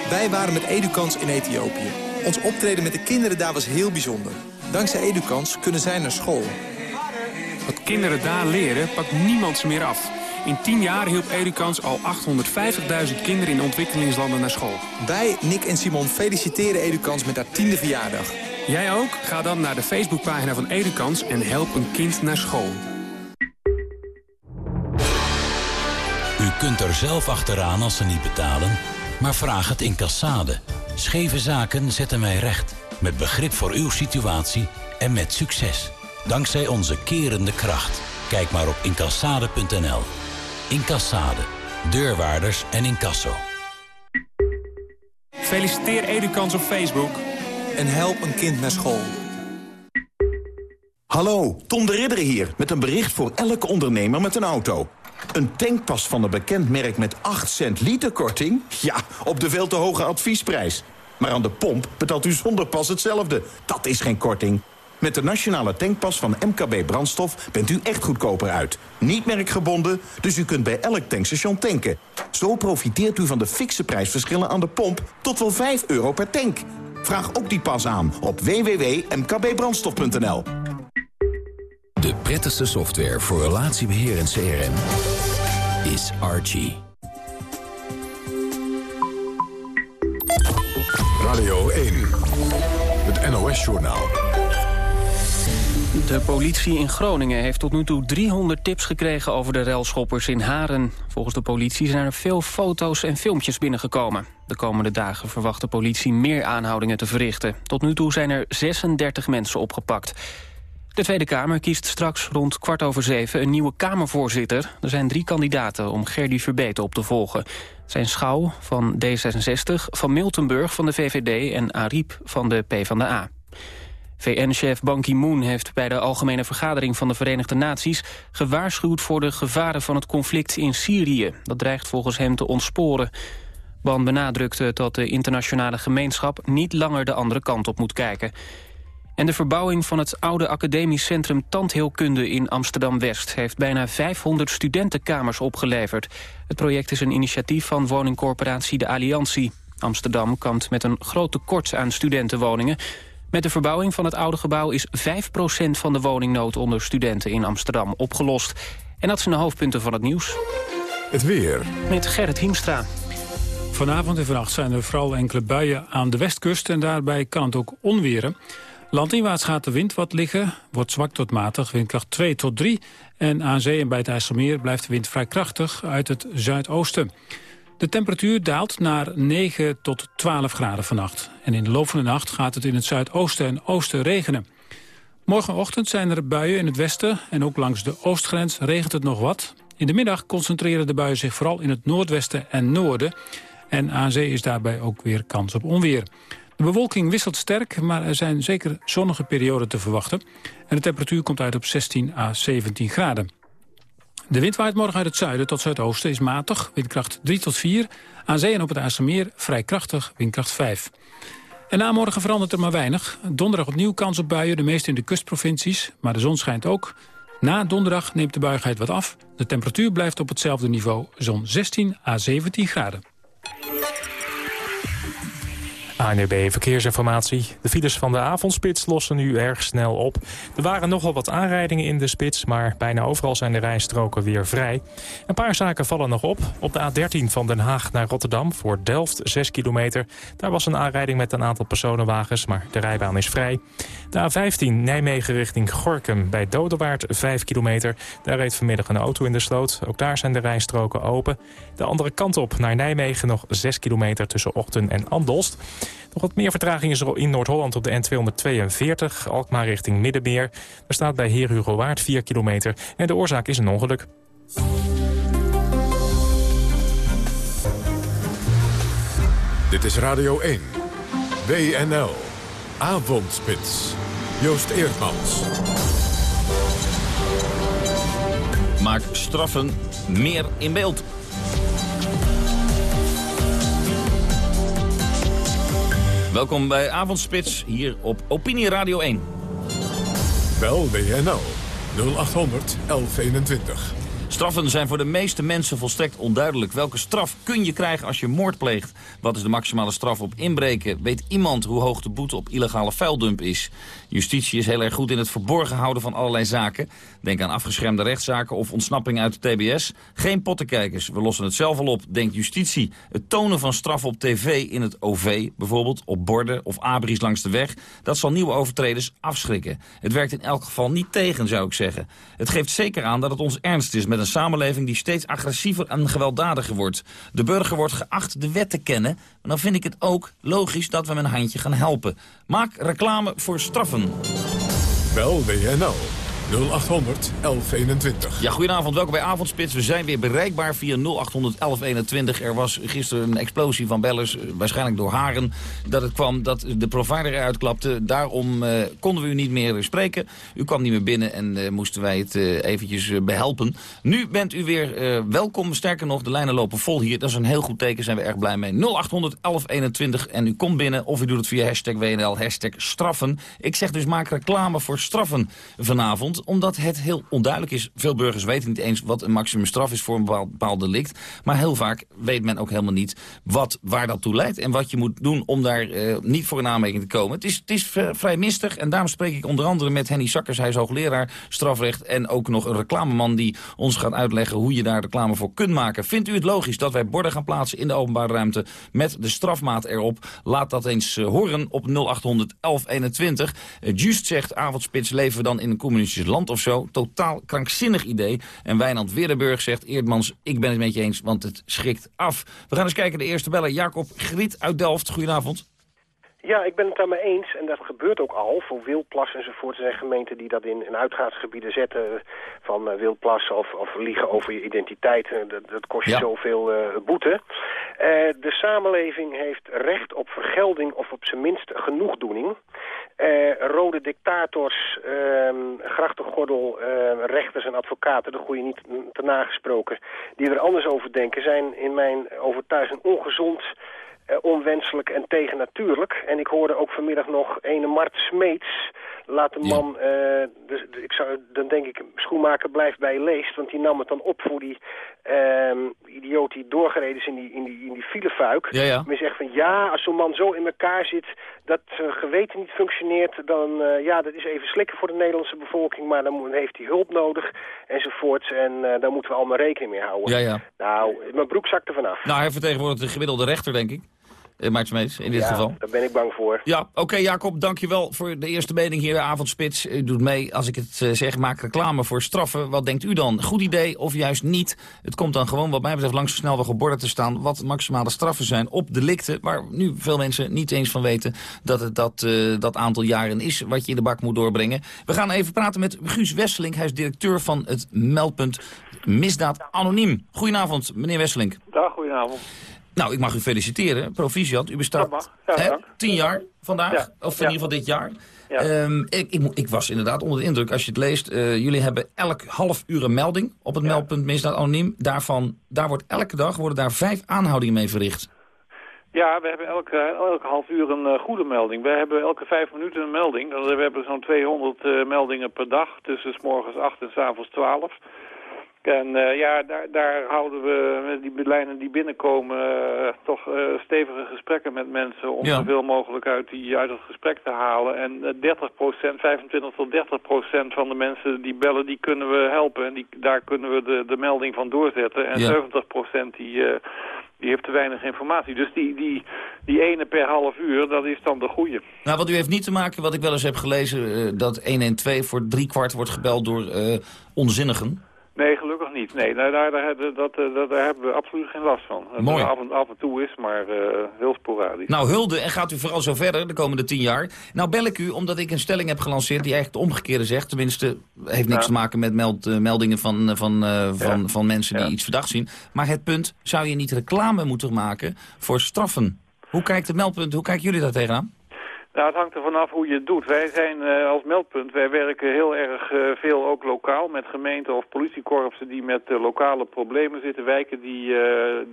Wij waren met Edukans in Ethiopië. Ons optreden met de kinderen daar was heel bijzonder. Dankzij Edukans kunnen zij naar school kinderen daar leren, pakt niemand ze meer af. In 10 jaar hielp Edukans al 850.000 kinderen in ontwikkelingslanden naar school. Wij, Nick en Simon, feliciteren Edukans met haar tiende verjaardag. Jij ook? Ga dan naar de Facebookpagina van Edukans en help een kind naar school. U kunt er zelf achteraan als ze niet betalen, maar vraag het in Cassade. Scheve zaken zetten wij recht. Met begrip voor uw situatie en met succes. Dankzij onze kerende kracht. Kijk maar op incassade.nl. Incassade. Deurwaarders en incasso. Feliciteer Edukans op Facebook. En help een kind naar school. Hallo, Tom de Ridder hier, met een bericht voor elke ondernemer met een auto. Een tankpas van een bekend merk met 8 cent liter korting? Ja, op de veel te hoge adviesprijs. Maar aan de pomp betaalt u zonder pas hetzelfde. Dat is geen korting. Met de nationale tankpas van MKB Brandstof bent u echt goedkoper uit. Niet merkgebonden, dus u kunt bij elk tankstation tanken. Zo profiteert u van de fikse prijsverschillen aan de pomp tot wel 5 euro per tank. Vraag ook die pas aan op www.mkbbrandstof.nl. De prettigste software voor relatiebeheer en CRM is Archie. Radio 1, het NOS-journaal. De politie in Groningen heeft tot nu toe 300 tips gekregen over de relschoppers in Haren. Volgens de politie zijn er veel foto's en filmpjes binnengekomen. De komende dagen verwacht de politie meer aanhoudingen te verrichten. Tot nu toe zijn er 36 mensen opgepakt. De Tweede Kamer kiest straks rond kwart over zeven een nieuwe Kamervoorzitter. Er zijn drie kandidaten om Gerdy Verbeten op te volgen. Zijn Schouw van D66, Van Miltenburg van de VVD en Ariep van de PvdA. VN-chef Ban Ki-moon heeft bij de Algemene Vergadering van de Verenigde Naties gewaarschuwd voor de gevaren van het conflict in Syrië. Dat dreigt volgens hem te ontsporen. Ban benadrukte dat de internationale gemeenschap niet langer de andere kant op moet kijken. En de verbouwing van het oude academisch centrum Tandheelkunde in Amsterdam-West... heeft bijna 500 studentenkamers opgeleverd. Het project is een initiatief van woningcorporatie De Alliantie. Amsterdam kampt met een groot tekort aan studentenwoningen. Met de verbouwing van het oude gebouw is 5% van de woningnood onder studenten in Amsterdam opgelost. En dat zijn de hoofdpunten van het nieuws. Het weer. Met Gerrit Hiemstra. Vanavond en vannacht zijn er vooral enkele buien aan de westkust... en daarbij kan het ook onweren. Landinwaarts gaat de wind wat liggen, wordt zwak tot matig, windkracht 2 tot 3. En aan zee en bij het IJsselmeer blijft de wind vrij krachtig uit het zuidoosten. De temperatuur daalt naar 9 tot 12 graden vannacht. En in de loop van de nacht gaat het in het zuidoosten en oosten regenen. Morgenochtend zijn er buien in het westen en ook langs de oostgrens regent het nog wat. In de middag concentreren de buien zich vooral in het noordwesten en noorden. En aan zee is daarbij ook weer kans op onweer. De bewolking wisselt sterk, maar er zijn zeker zonnige perioden te verwachten. En de temperatuur komt uit op 16 à 17 graden. De wind waait morgen uit het zuiden tot zuidoosten, is matig, windkracht 3 tot 4. Aan zee en op het IJsselmeer vrij krachtig, windkracht 5. En na morgen verandert er maar weinig. Donderdag opnieuw kans op buien, de meeste in de kustprovincies. Maar de zon schijnt ook. Na donderdag neemt de buigheid wat af. De temperatuur blijft op hetzelfde niveau, zo'n 16 à 17 graden. ANUB Verkeersinformatie. De files van de avondspits lossen nu erg snel op. Er waren nogal wat aanrijdingen in de spits, maar bijna overal zijn de rijstroken weer vrij. Een paar zaken vallen nog op. Op de A13 van Den Haag naar Rotterdam voor Delft 6 kilometer. Daar was een aanrijding met een aantal personenwagens, maar de rijbaan is vrij. De A15 Nijmegen richting Gorkum bij Dodewaard 5 kilometer. Daar reed vanmiddag een auto in de sloot. Ook daar zijn de rijstroken open. De andere kant op naar Nijmegen nog 6 kilometer tussen Ochten en Andelst. Nog wat meer vertraging is er in Noord-Holland op de N242, Alkmaar richting Middenmeer. Er staat bij Heer Hugo Waard 4 kilometer en de oorzaak is een ongeluk. Dit is Radio 1. WNL. Avondspits. Joost Eerdmans. Maak straffen meer in beeld. Welkom bij Avondspits hier op Opinie Radio 1. Bel WNL 0800 1121. Straffen zijn voor de meeste mensen volstrekt onduidelijk. Welke straf kun je krijgen als je moord pleegt? Wat is de maximale straf op inbreken? Weet iemand hoe hoog de boete op illegale vuildump is? Justitie is heel erg goed in het verborgen houden van allerlei zaken. Denk aan afgeschermde rechtszaken of ontsnapping uit de TBS. Geen pottenkijkers, we lossen het zelf al op, denkt justitie. Het tonen van straf op tv in het OV, bijvoorbeeld op borden of abris langs de weg... dat zal nieuwe overtreders afschrikken. Het werkt in elk geval niet tegen, zou ik zeggen. Het geeft zeker aan dat het ons ernst is met een samenleving die steeds agressiever en gewelddadiger wordt. De burger wordt geacht de wet te kennen. Dan vind ik het ook logisch dat we hem een handje gaan helpen. Maak reclame voor straffen. Bel WNL 0800 1121. Ja, goedenavond. Welkom bij Avondspits. We zijn weer bereikbaar via 0800 1121. Er was gisteren een explosie van bellers, eh, waarschijnlijk door Haren, dat het kwam dat de provider eruit klapte. Daarom uh, konden we u niet meer spreken. U kwam niet meer binnen en uh, moesten wij het eventjes behelpen. Nu bent u weer welkom. Sterker nog, de lijnen lopen vol hier. Dat is een heel goed teken, zijn we erg blij mee. 0800 1121 en u komt binnen of u doet het via hashtag WNL, hashtag straffen. Ik zeg dus maak reclame voor straffen vanavond omdat het heel onduidelijk is. Veel burgers weten niet eens wat een maximumstraf is voor een bepaald, delict. Maar heel vaak weet men ook helemaal niet wat, waar dat toe leidt. En wat je moet doen om daar uh, niet voor een aanmerking te komen. Het is, het is vrij mistig. En daarom spreek ik onder andere met Henny Sakkers. Hij is hoogleraar strafrecht. En ook nog een reclameman die ons gaat uitleggen hoe je daar reclame voor kunt maken. Vindt u het logisch dat wij borden gaan plaatsen in de openbare ruimte met de strafmaat erop? Laat dat eens uh, horen op 0800 1121. Uh, Just zegt avondspits leven we dan in een communistisch land of zo. Totaal krankzinnig idee. En Wijnand Weerdenburg zegt, Eerdmans, ik ben het met je eens, want het schrikt af. We gaan eens kijken, de eerste beller. Jacob Griet uit Delft, goedenavond. Ja, ik ben het daarmee eens. En dat gebeurt ook al voor wildplas enzovoort. Er zijn gemeenten die dat in, in uitgaansgebieden zetten van uh, wildplassen of, of liegen over je identiteit. dat, dat kost je ja. zoveel uh, boete. Uh, de samenleving heeft recht op vergelding of op zijn minst genoegdoening. rode dictators, grachtengordel, rechters en advocaten, de goede niet te nagesproken, die er anders over denken, zijn in mijn overtuiging ongezond uh, onwenselijk en tegennatuurlijk. En ik hoorde ook vanmiddag nog ene Mart Smeets. Laat de man, ja. uh, dus, ik zou, dan denk ik, schoenmaker blijft bij leest. Want die nam het dan op voor die uh, idioot die doorgereden is in die, in die, in die filefuik. Ja, ja. Men zegt van ja, als zo'n man zo in elkaar zit dat uh, geweten niet functioneert... dan uh, ja, dat is even slikken voor de Nederlandse bevolking... maar dan heeft hij hulp nodig enzovoorts. En uh, daar moeten we allemaal rekening mee houden. Ja, ja. Nou, mijn broek zakt er vanaf. Nou, hij vertegenwoordigt de gemiddelde rechter, denk ik. Uh, Maarten Smeets, in dit ja, geval. daar ben ik bang voor. Ja, oké okay, Jacob, dankjewel voor de eerste mening hier bij Avondspits. U doet mee, als ik het uh, zeg, maak reclame voor straffen. Wat denkt u dan? Goed idee of juist niet? Het komt dan gewoon, wat mij betreft, langs de snelweg op borden te staan... wat maximale straffen zijn op delicten... waar nu veel mensen niet eens van weten dat het dat, uh, dat aantal jaren is... wat je in de bak moet doorbrengen. We gaan even praten met Guus Wesseling. Hij is directeur van het meldpunt Misdaad Anoniem. Goedenavond, meneer Wesseling. Dag, goedenavond. Nou, ik mag u feliciteren. Proficiat. U bestaat ja, hè, tien jaar vandaag. Ja. Of in ieder geval dit jaar. Um, ik, ik, ik, was inderdaad onder de indruk. Als je het leest, uh, jullie hebben elk half uur een melding op het meldpunt Misdaad Anoniem. Daarvan, daar wordt elke dag worden daar vijf aanhoudingen mee verricht. Ja, we hebben elke, elke half uur een uh, goede melding. We hebben elke vijf minuten een melding. We hebben zo'n 200 uh, meldingen per dag tussen s morgens 8 en s avonds 12. En uh, ja, daar, daar houden we met die lijnen die binnenkomen uh, toch uh, stevige gesprekken met mensen om Ja. zoveel mogelijk uit, die, uit het gesprek te halen. En 30% 25 tot 30 procent van de mensen die bellen, die kunnen we helpen. En die, daar kunnen we de, de melding van doorzetten. En Ja. 70 procent die, eh, die heeft te weinig informatie. Dus die, die, die ene per half uur, dat is dan de goede. Nou, wat u heeft niet te maken, wat ik wel eens heb gelezen... eh, dat 112 voor drie kwart wordt gebeld door eh, onzinnigen. Nee, gelukkig niet. Nee, daar, daar, daar, dat, dat, dat- daar hebben we absoluut geen last van. Dat Mooi. af en, af en toe is, maar eh, heel sporadisch. Nou, hulde en gaat u vooral zo verder de komende tien jaar. Nou bel ik u omdat ik een stelling heb gelanceerd die eigenlijk het omgekeerde zegt. Tenminste, heeft niks Ja. te maken met meld, eh, meldingen van, eh, van, eh, van, van mensen die iets verdacht zien. Maar het punt, zou je niet reclame moeten maken voor straffen? Hoe kijkt het meldpunt, hoe kijken jullie daar tegenaan? Nou, het hangt er vanaf hoe je het doet. Wij zijn eh, als meldpunt, wij werken heel erg eh, veel ook lokaal met gemeenten of politiekorpsen die met eh, lokale problemen zitten. Wijken die,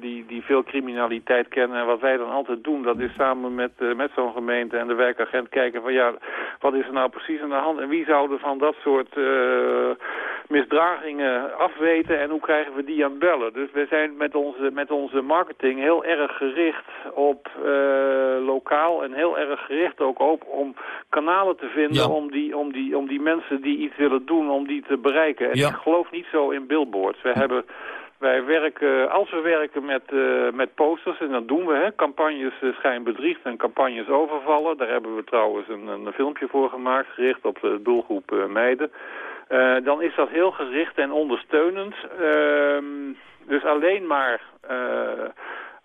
die, die veel criminaliteit kennen. En wat wij dan altijd doen, dat is samen met, met zo'n gemeente en de wijkagent kijken van ja, wat is er nou precies aan de hand? En wie zouden van dat soort misdragingen afweten en hoe krijgen we die aan bellen? Dus we zijn met onze, met onze marketing heel erg gericht op eh, lokaal en heel erg gericht ook op om kanalen te vinden Ja. om, die, om, die, om die mensen die iets willen doen, om die te bereiken. En Ja. ik geloof niet zo in billboards. We hebben... Wij werken, als we werken met, eh, met posters, en dat doen we, hè, campagnes uh, schijnbedriegt en campagnes overvallen. Daar hebben we trouwens een, een filmpje voor gemaakt, gericht op de doelgroep eh, meiden. Eh, dan is dat heel gericht en ondersteunend. Ehm, dus alleen maar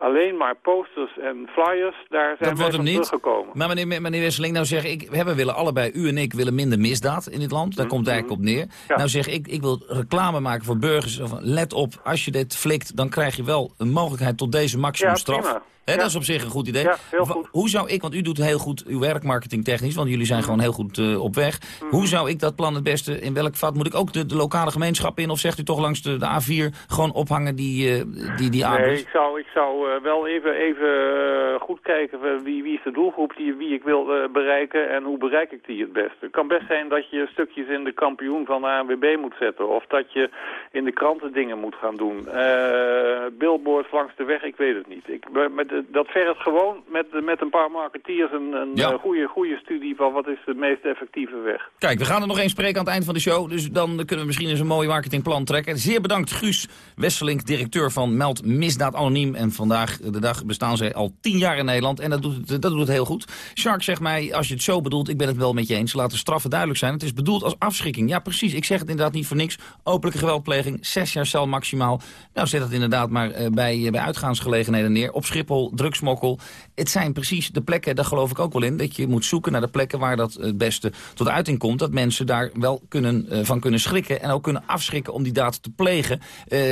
alleen maar posters en flyers, daar zijn we niet. teruggekomen. Maar meneer, meneer Wesseling, nou zeg ik, we willen allebei, u en ik, willen minder misdaad in dit land. Daar Mhm. komt het eigenlijk op neer. Nou zeg ik, ik wil reclame maken voor burgers. Let op, als je dit flikt, dan krijg je wel een mogelijkheid tot deze maximumstraf. Ja, He, Dat is op zich een goed idee. Ja, heel goed. Hoe zou ik, want u doet heel goed uw werkmarketing technisch, want jullie zijn Mhm. gewoon heel goed uh, op weg. Hoe zou ik dat plan het beste, in welk vat moet ik ook de, de lokale gemeenschap in? Of zegt u toch langs de, de A4 gewoon ophangen die, uh, die, die Nee, ik zou, ik zou wel even, even goed kijken wie, wie is de doelgroep die, wie ik wil bereiken en hoe bereik ik die het beste. Het kan best zijn dat je stukjes in de kampioen van de ANWB moet zetten. Of dat je in de kranten dingen moet gaan doen. billboards langs de weg, ik weet het niet. Ik, met, dat vergt gewoon met, met een paar marketeers een, een ja. goede, goede studie van wat is de meest effectieve weg. Kijk, we gaan er nog eens spreken aan het eind van de show. Dus dan kunnen we misschien eens een mooi marketingplan trekken. Zeer bedankt Guus Wesselink, directeur van Meld Misdaad Anoniem. En vandaag de dag bestaan zij al tien jaar in Nederland. En dat doet het, dat doet het heel goed. Shark zegt mij, als je het zo bedoelt, ik ben het wel met je eens. Laat de straffen duidelijk zijn. Het is bedoeld als afschrikking. Ja, precies. Ik zeg het inderdaad niet voor niks. Openlijke geweldpleging, zes jaar cel maximaal. Nou, zet het inderdaad maar uh, bij, bij uitgaansgelegenheden neer. Op Schiphol, drugsmokkel. Het zijn precies de plekken, daar geloof ik ook wel in... dat je moet zoeken naar de plekken waar dat het beste tot uiting komt. Dat mensen daar wel kunnen, uh, van kunnen schrikken en ook kunnen afschrikken om die daad te plegen.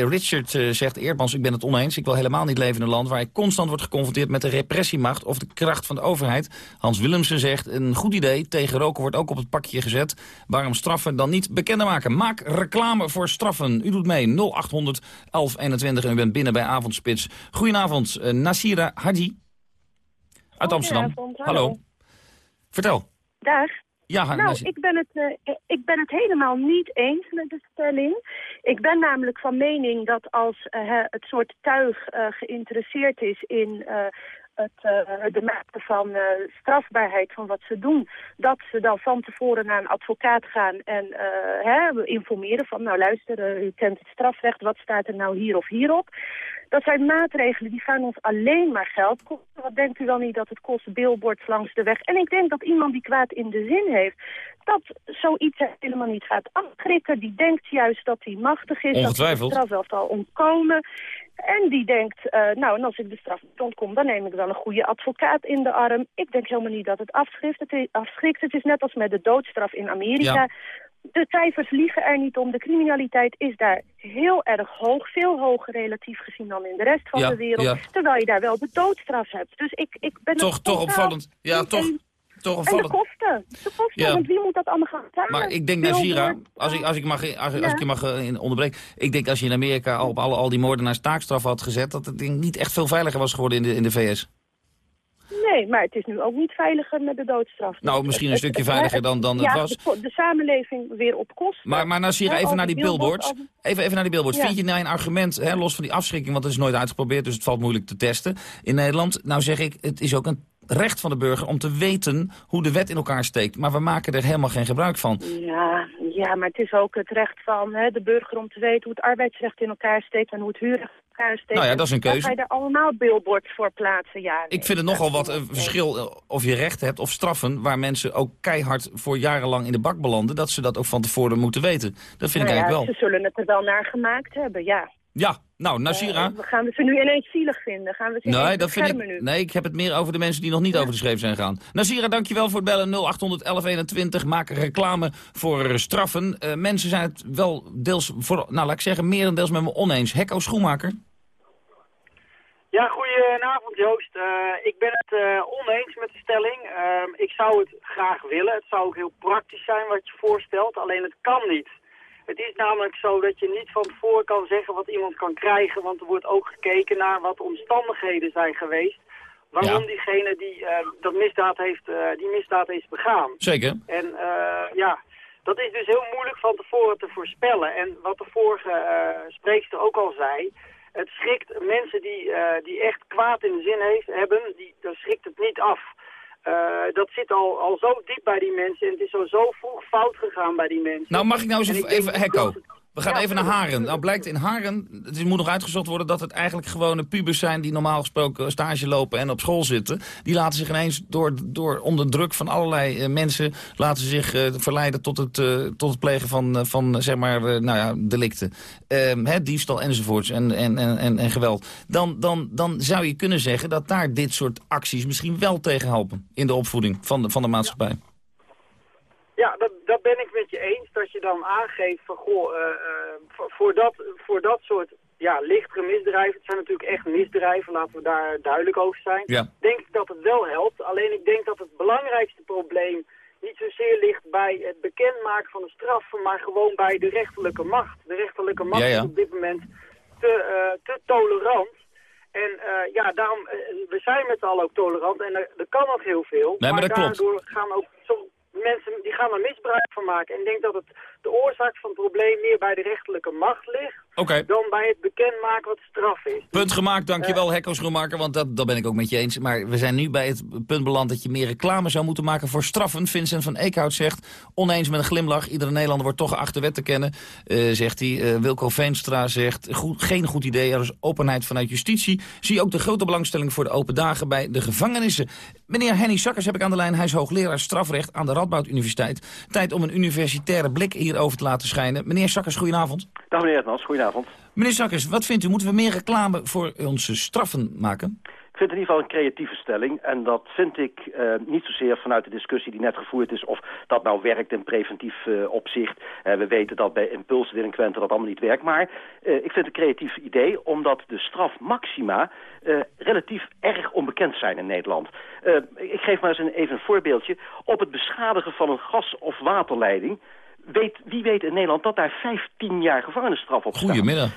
Richard zegt, Eerdmans, ik ben het oneens. Ik wil helemaal niet leven in land waar ik constant wordt geconfronteerd... met de repressiemacht of de kracht van de overheid. Hans Willemsen zegt, een goed idee. Tegen roken wordt ook op het pakje gezet. Waarom straffen dan niet bekender maken? Maak reclame voor straffen. U doet mee 0800 1121 en u bent binnen bij Avondspits. Goedenavond, Nasira Hadi. Uit Amsterdam. hallo. hallo. Vertel. Dag. Ja, nou, ik ben, het, uh, ik ben het helemaal niet eens met de stelling. Ik ben namelijk van mening dat als uh, het soort tuig uh, geïnteresseerd is in het, de mate van strafbaarheid van wat ze doen... dat ze dan van tevoren naar een advocaat gaan en hè, informeren van... nou luister, u kent het strafrecht, wat staat er nou hier of hierop... Dat zijn maatregelen die gaan ons alleen maar geld kosten. Wat denkt u wel niet dat het kost billboards langs de weg? En ik denk dat iemand die kwaad in de zin heeft... dat zoiets helemaal niet gaat afschrikken. Die denkt juist dat hij machtig is. Ongetwijfeld. Dat hij de straf zal ontkomen. En die denkt, uh, nou, en als ik de straf niet ontkom... dan neem ik wel een goede advocaat in de arm. Ik denk helemaal niet dat het afschrift. Het is, afschrikt. Het is net als met de doodstraf in Amerika... Ja de cijfers liegen er niet om. De criminaliteit is daar heel erg hoog. Veel hoger relatief gezien dan in de rest van ja, de wereld. Ja. Terwijl je daar wel de doodstraf hebt. Dus ik, ik ben toch, toch opvallend. Ja, toch, en, toch opvallend. En de kosten. De kosten, ja. want wie moet dat allemaal gaan betalen? Maar ik denk, Nazira, als ik, als ik, mag, als, als ik je mag uh, onderbreken... ik denk als je in Amerika al op alle, al die moordenaars taakstraf had gezet... dat het ding niet echt veel veiliger was geworden in de, in de VS. Nee, maar het is nu ook niet veiliger met de doodstraf. Nou, misschien een het, stukje het, veiliger dan, dan ja, het was. De, de samenleving weer op kosten. Maar, maar Nasir, even naar die billboards. billboards. Even, even naar die billboards. Ja. Vind je nou een argument, hè, los van die afschrikking... want het is nooit uitgeprobeerd, dus het valt moeilijk te testen in Nederland. Nou zeg ik, het is ook een recht van de burger om te weten hoe de wet in elkaar steekt. Maar we maken er helemaal geen gebruik van. Ja, ja maar het is ook het recht van hè, de burger om te weten hoe het arbeidsrecht in elkaar steekt... en hoe het huurrecht Nou ja, dat is een keuze. Dan ga je er allemaal billboards voor plaatsen, ja. Nee, ik vind het nogal wat een verschil of je recht hebt of straffen... waar mensen ook keihard voor jarenlang in de bak belanden... dat ze dat ook van tevoren moeten weten. Dat vind nou ik ja, eigenlijk wel. Ze zullen het er wel naar gemaakt hebben, ja. Ja, nou, Nasira... Uh, we gaan we ze nu ineens zielig vinden? Gaan we ze nee, dat vind ik, nu? nee, ik heb het meer over de mensen die nog niet ja. over de schreef zijn gegaan. Nasira, dankjewel voor het bellen 0800 1121. Maak reclame voor straffen. Uh, mensen zijn het wel deels, voor, nou laat ik zeggen, merendeels met me oneens. Hekko Schoenmaker? Ja, goedenavond Joost. Uh, ik ben het uh, oneens met de stelling. Uh, ik zou het graag willen. Het zou ook heel praktisch zijn wat je voorstelt. Alleen het kan niet. Het is namelijk zo dat je niet van tevoren kan zeggen wat iemand kan krijgen. Want er wordt ook gekeken naar wat de omstandigheden zijn geweest. Waarom ja. diegene die uh, dat misdaad heeft, die misdaad heeft begaan. Zeker. En ja, dat is dus heel moeilijk van tevoren te voorspellen. En wat de vorige spreekster ook al zei... Het schrikt mensen die, die echt kwaad in de zin heeft, hebben, die, daar schrikt het niet af. Uh, dat zit al, al zo diep bij die mensen en het is al zo vroeg fout gegaan bij die mensen. Nou, mag ik nou eens even, even Hekko, We gaan Ja, even naar Haren. Nou blijkt in Haren, het moet nog uitgezocht worden... dat het eigenlijk gewone pubers zijn die normaal gesproken stage lopen en op school zitten. Die laten zich ineens door, door onder druk van allerlei eh, mensen... laten ze zich eh, verleiden tot het, eh, tot het plegen van, van zeg maar, nou ja, delicten. Ehm, hè, diefstal enzovoorts en, en, en, en, geweld. Dan, dan, dan zou je kunnen zeggen dat daar dit soort acties misschien wel tegen helpen... in de opvoeding van de, van de maatschappij. Ja, dat, dat ben ik met je eens. Dat je dan aangeeft van, goh, eh, eh, voor, dat, voor dat soort ja, lichtere misdrijven, het zijn natuurlijk echt misdrijven, laten we daar duidelijk over zijn, Ja. denk ik dat het wel helpt. Alleen ik denk dat het belangrijkste probleem niet zozeer ligt bij het bekendmaken van de straffen, maar gewoon bij de rechterlijke macht. De rechterlijke macht Ja, ja. is op dit moment te, eh, te tolerant. En ja, daarom, we zijn met z'n allen ook tolerant en er, er kan nog heel veel. Nee, maar dat klopt. daardoor gaan ook mensen die gaan er misbruik van maken. En ik denk dat het de oorzaak van het probleem meer bij de rechterlijke macht ligt... Oké. dan bij het bekendmaken wat straf is. Punt gemaakt, dankjewel Hekko Schoenmaker, want dat, dat ben ik ook met je eens. Maar we zijn nu bij het punt beland dat je meer reclame zou moeten maken voor straffen. Vincent van Eekhout zegt, oneens met een glimlach, iedere Nederlander wordt toch achter wet te kennen, eh, zegt hij. Eh, Wilco Veenstra zegt, goed, geen goed idee, er is openheid vanuit justitie. Zie ook de grote belangstelling voor de open dagen bij de gevangenissen. Meneer Henny Sakkers heb ik aan de lijn, hij is hoogleraar strafrecht aan de Radboud Universiteit. Tijd om een universitaire blik hierover te laten schijnen. Meneer Sakkers, goedenavond. Dag meneer Edmans, goedenavond. Meneer Sakkers, wat vindt u? Moeten we meer reclame voor onze straffen maken? Ik vind het in ieder geval een creatieve stelling. En dat vind ik eh, niet zozeer vanuit de discussie die net gevoerd is... of dat nou werkt in preventief eh, opzicht. Eh, we weten dat bij impulsdelinquenten dat allemaal niet werkt. Maar ik vind het een creatief idee... omdat de strafmaxima relatief erg onbekend zijn in Nederland. Ik geef maar eens een, even een voorbeeldje. Op het beschadigen van een gas- of waterleiding... Weet, wie weet in Nederland dat daar 15 jaar gevangenisstraf op staat. Goedemiddag.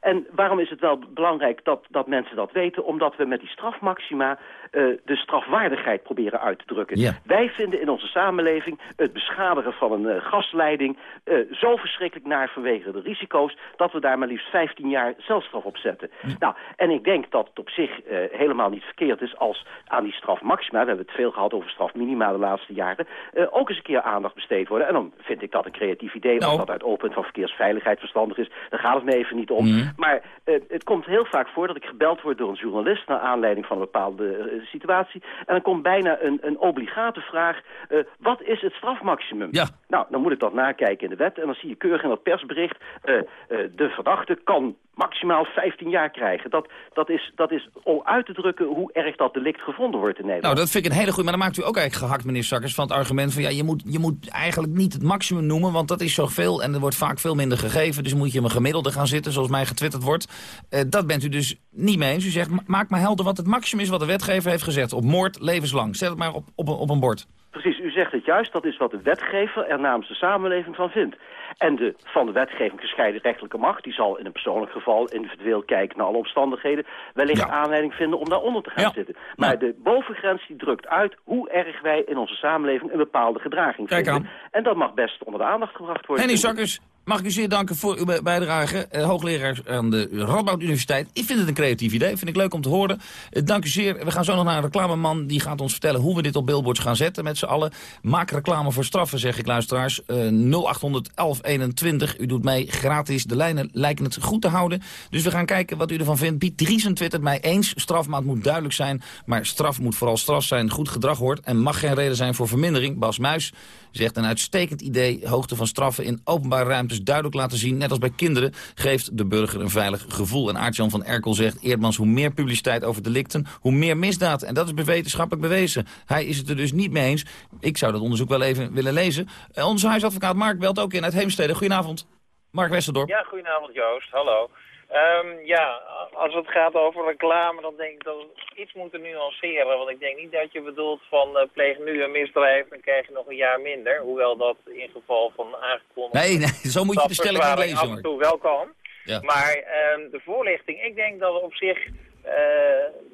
En waarom is het wel belangrijk dat, dat mensen dat weten? Omdat we met die strafmaxima eh, de strafwaardigheid proberen uit te drukken. Ja. Wij vinden in onze samenleving het beschadigen van een eh, gasleiding eh, zo verschrikkelijk naar vanwege de risico's... dat we daar maar liefst 15 jaar celstraf op zetten. Nou, en ik denk dat het op zich helemaal niet verkeerd is als aan die strafmaxima... we hebben het veel gehad over strafminima de laatste jaren... ook eens een keer aandacht besteed worden. En dan vind ik dat een creatief idee. Nou. Of dat uit oogpunt van verkeersveiligheid verstandig is, daar gaat het me even niet om. Mhm. Maar het komt heel vaak voor dat ik gebeld word door een journalist... naar aanleiding van een bepaalde situatie. En dan komt bijna een, een obligate vraag... eh, wat is het strafmaximum? Ja. Nou, dan moet ik dat nakijken in de wet. En dan zie je keurig in dat persbericht... eh, de verdachte kan maximaal 15 jaar krijgen. Dat, dat, is, dat is om uit te drukken hoe erg dat delict gevonden wordt in Nederland. Nou, dat vind ik een hele goede. Maar dan maakt u ook eigenlijk gehakt, meneer Sakkers, van het argument van ja, je moet, je moet eigenlijk niet het maximum noemen, want dat is zoveel en er wordt vaak veel minder gegeven. Dus moet je een gemiddelde gaan zitten, zoals mij getwitterd wordt. Eh, dat bent u dus niet mee eens. U zegt, ma- maak maar helder wat het maximum is wat de wetgever heeft gezet. Op moord, levenslang. Zet het maar op, op, op een bord. Precies, u zegt het juist. Dat is wat de wetgever er namens de samenleving van vindt. En de van de wetgeving gescheiden rechtelijke macht... die zal in een persoonlijk geval individueel kijken naar alle omstandigheden... wellicht aanleiding vinden om daaronder te gaan zitten. Maar de bovengrens die drukt uit hoe erg wij in onze samenleving... een bepaalde gedraging Kijk vinden. En dat mag best onder de aandacht gebracht worden. Henny Sakkers, mag ik u zeer danken voor uw bijdrage. Eh, hoogleraar aan de Radboud Universiteit. Ik vind het een creatief idee. Vind ik leuk om te horen. Eh, dank u zeer. We gaan zo nog naar een reclameman. Die gaat ons vertellen hoe we dit op billboards gaan zetten met z'n allen. Maak reclame voor straffen, zeg ik luisteraars. Eh 0800 1121. U doet mee gratis. De lijnen lijken het goed te houden. Dus we gaan kijken wat u ervan vindt. Piet Driesen twittert mij eens. Strafmaat moet duidelijk zijn. Maar straf moet vooral straf zijn. Goed gedrag hoort. En mag geen reden zijn voor vermindering. Bas Muis zegt een uitstekend idee. Hoogte van straffen in openbare ruimtes duidelijk laten zien. Net als bij kinderen geeft de burger een veilig gevoel. En Aartjan van Erkel zegt... Eerdmans, hoe meer publiciteit over delicten, hoe meer misdaad. En dat is wetenschappelijk bewezen. Hij is het er dus niet mee eens. Ik zou dat onderzoek wel even willen lezen. Onze huisadvocaat Mark belt ook in uit Heemstede. Goedenavond. Mark Westerdorp. Ja, goedenavond Joost. Hallo. Ehm, ja, als het gaat over reclame, dan denk ik dat we iets moeten nuanceren. Want ik denk niet dat je bedoelt van eh, pleeg nu een misdrijf en krijg je nog een jaar minder. Hoewel dat in geval van aangekondigd... Nee, nee, zo moet je de stelling niet lezen, af en toe wel kan. Ja. Maar ehm, de voorlichting, ik denk dat het op zich eh,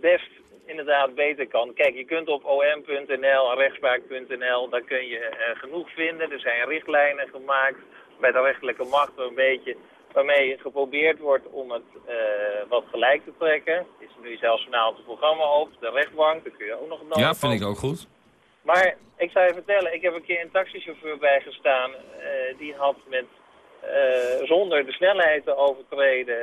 best inderdaad beter kan. Kijk, je kunt op om.nl rechtspraak.nl, daar kun je eh, genoeg vinden. Er zijn richtlijnen gemaakt bij de rechterlijke macht een beetje waarmee geprobeerd wordt om het eh, wat gelijk te trekken. Er is nu zelfs vanavond een programma op, de rechtbank, daar kun je ook nog een Ja, vind ik ook goed. maar ik zou je vertellen, ik heb een keer een taxichauffeur bijgestaan. eh die had met eh, zonder de snelheid te overtreden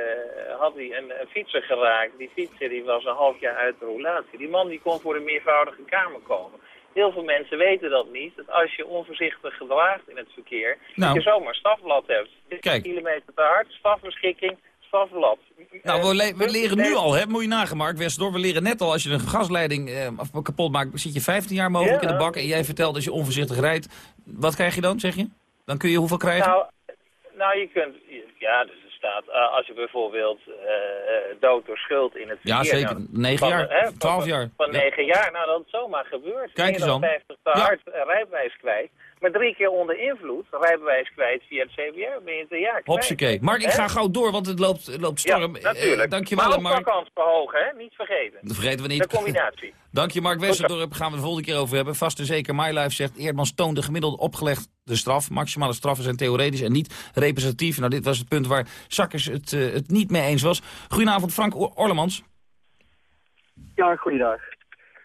had hij een, een, fietser geraakt. Die fietser die was een half jaar uit de roulatie. Die man die kon voor de meervoudige kamer komen. Heel veel mensen weten dat niet. Dat als je onvoorzichtig gedraagt in het verkeer, nou. dat je zomaar strafblad hebt. 30 kilometer te hard, strafbeschikking, strafblad. Nou, we, we leren nu al, hè, moet je nagemarkt, Westerdorp. We leren net al, als je een gasleiding eh, kapot maakt, zit je 15 jaar mogelijk in de bak. En jij vertelt als je onvoorzichtig rijdt. Wat krijg je dan, zeg je? Dan kun je hoeveel krijgen? Nou, nou, je kunt... Ja, dus staat... Uh, als je bijvoorbeeld uh, dood door schuld in het verkeer... Ja, zeker. Nou, 9 jaar. 12 jaar. Van 9 ja. jaar. Nou, dat is zomaar gebeurt. Kijk eens dan. 50 te hard ja. rijbewijs kwijt. Maar drie keer onder invloed, rijbewijs kwijt via het CBR, ben je het een jaar kwijt. Hopsakee. Mark, ik ga gauw door, want het loopt, het loopt storm. Ja, natuurlijk. Uh, dankjewel, maar Mark. kans verhogen, hè? Niet vergeten. Dat vergeten we niet. De combinatie. Dank je, Mark Westerdorp. Gaan we de volgende keer over hebben. Vast en zeker, MyLife zegt, Eerdmans toont de gemiddeld opgelegd de straf. Maximale straffen zijn theoretisch en niet representatief. Nou, dit was het punt waar Sakkers het, uh, het niet mee eens was. Goedenavond, Frank Orlemans. Ja, goeiedag.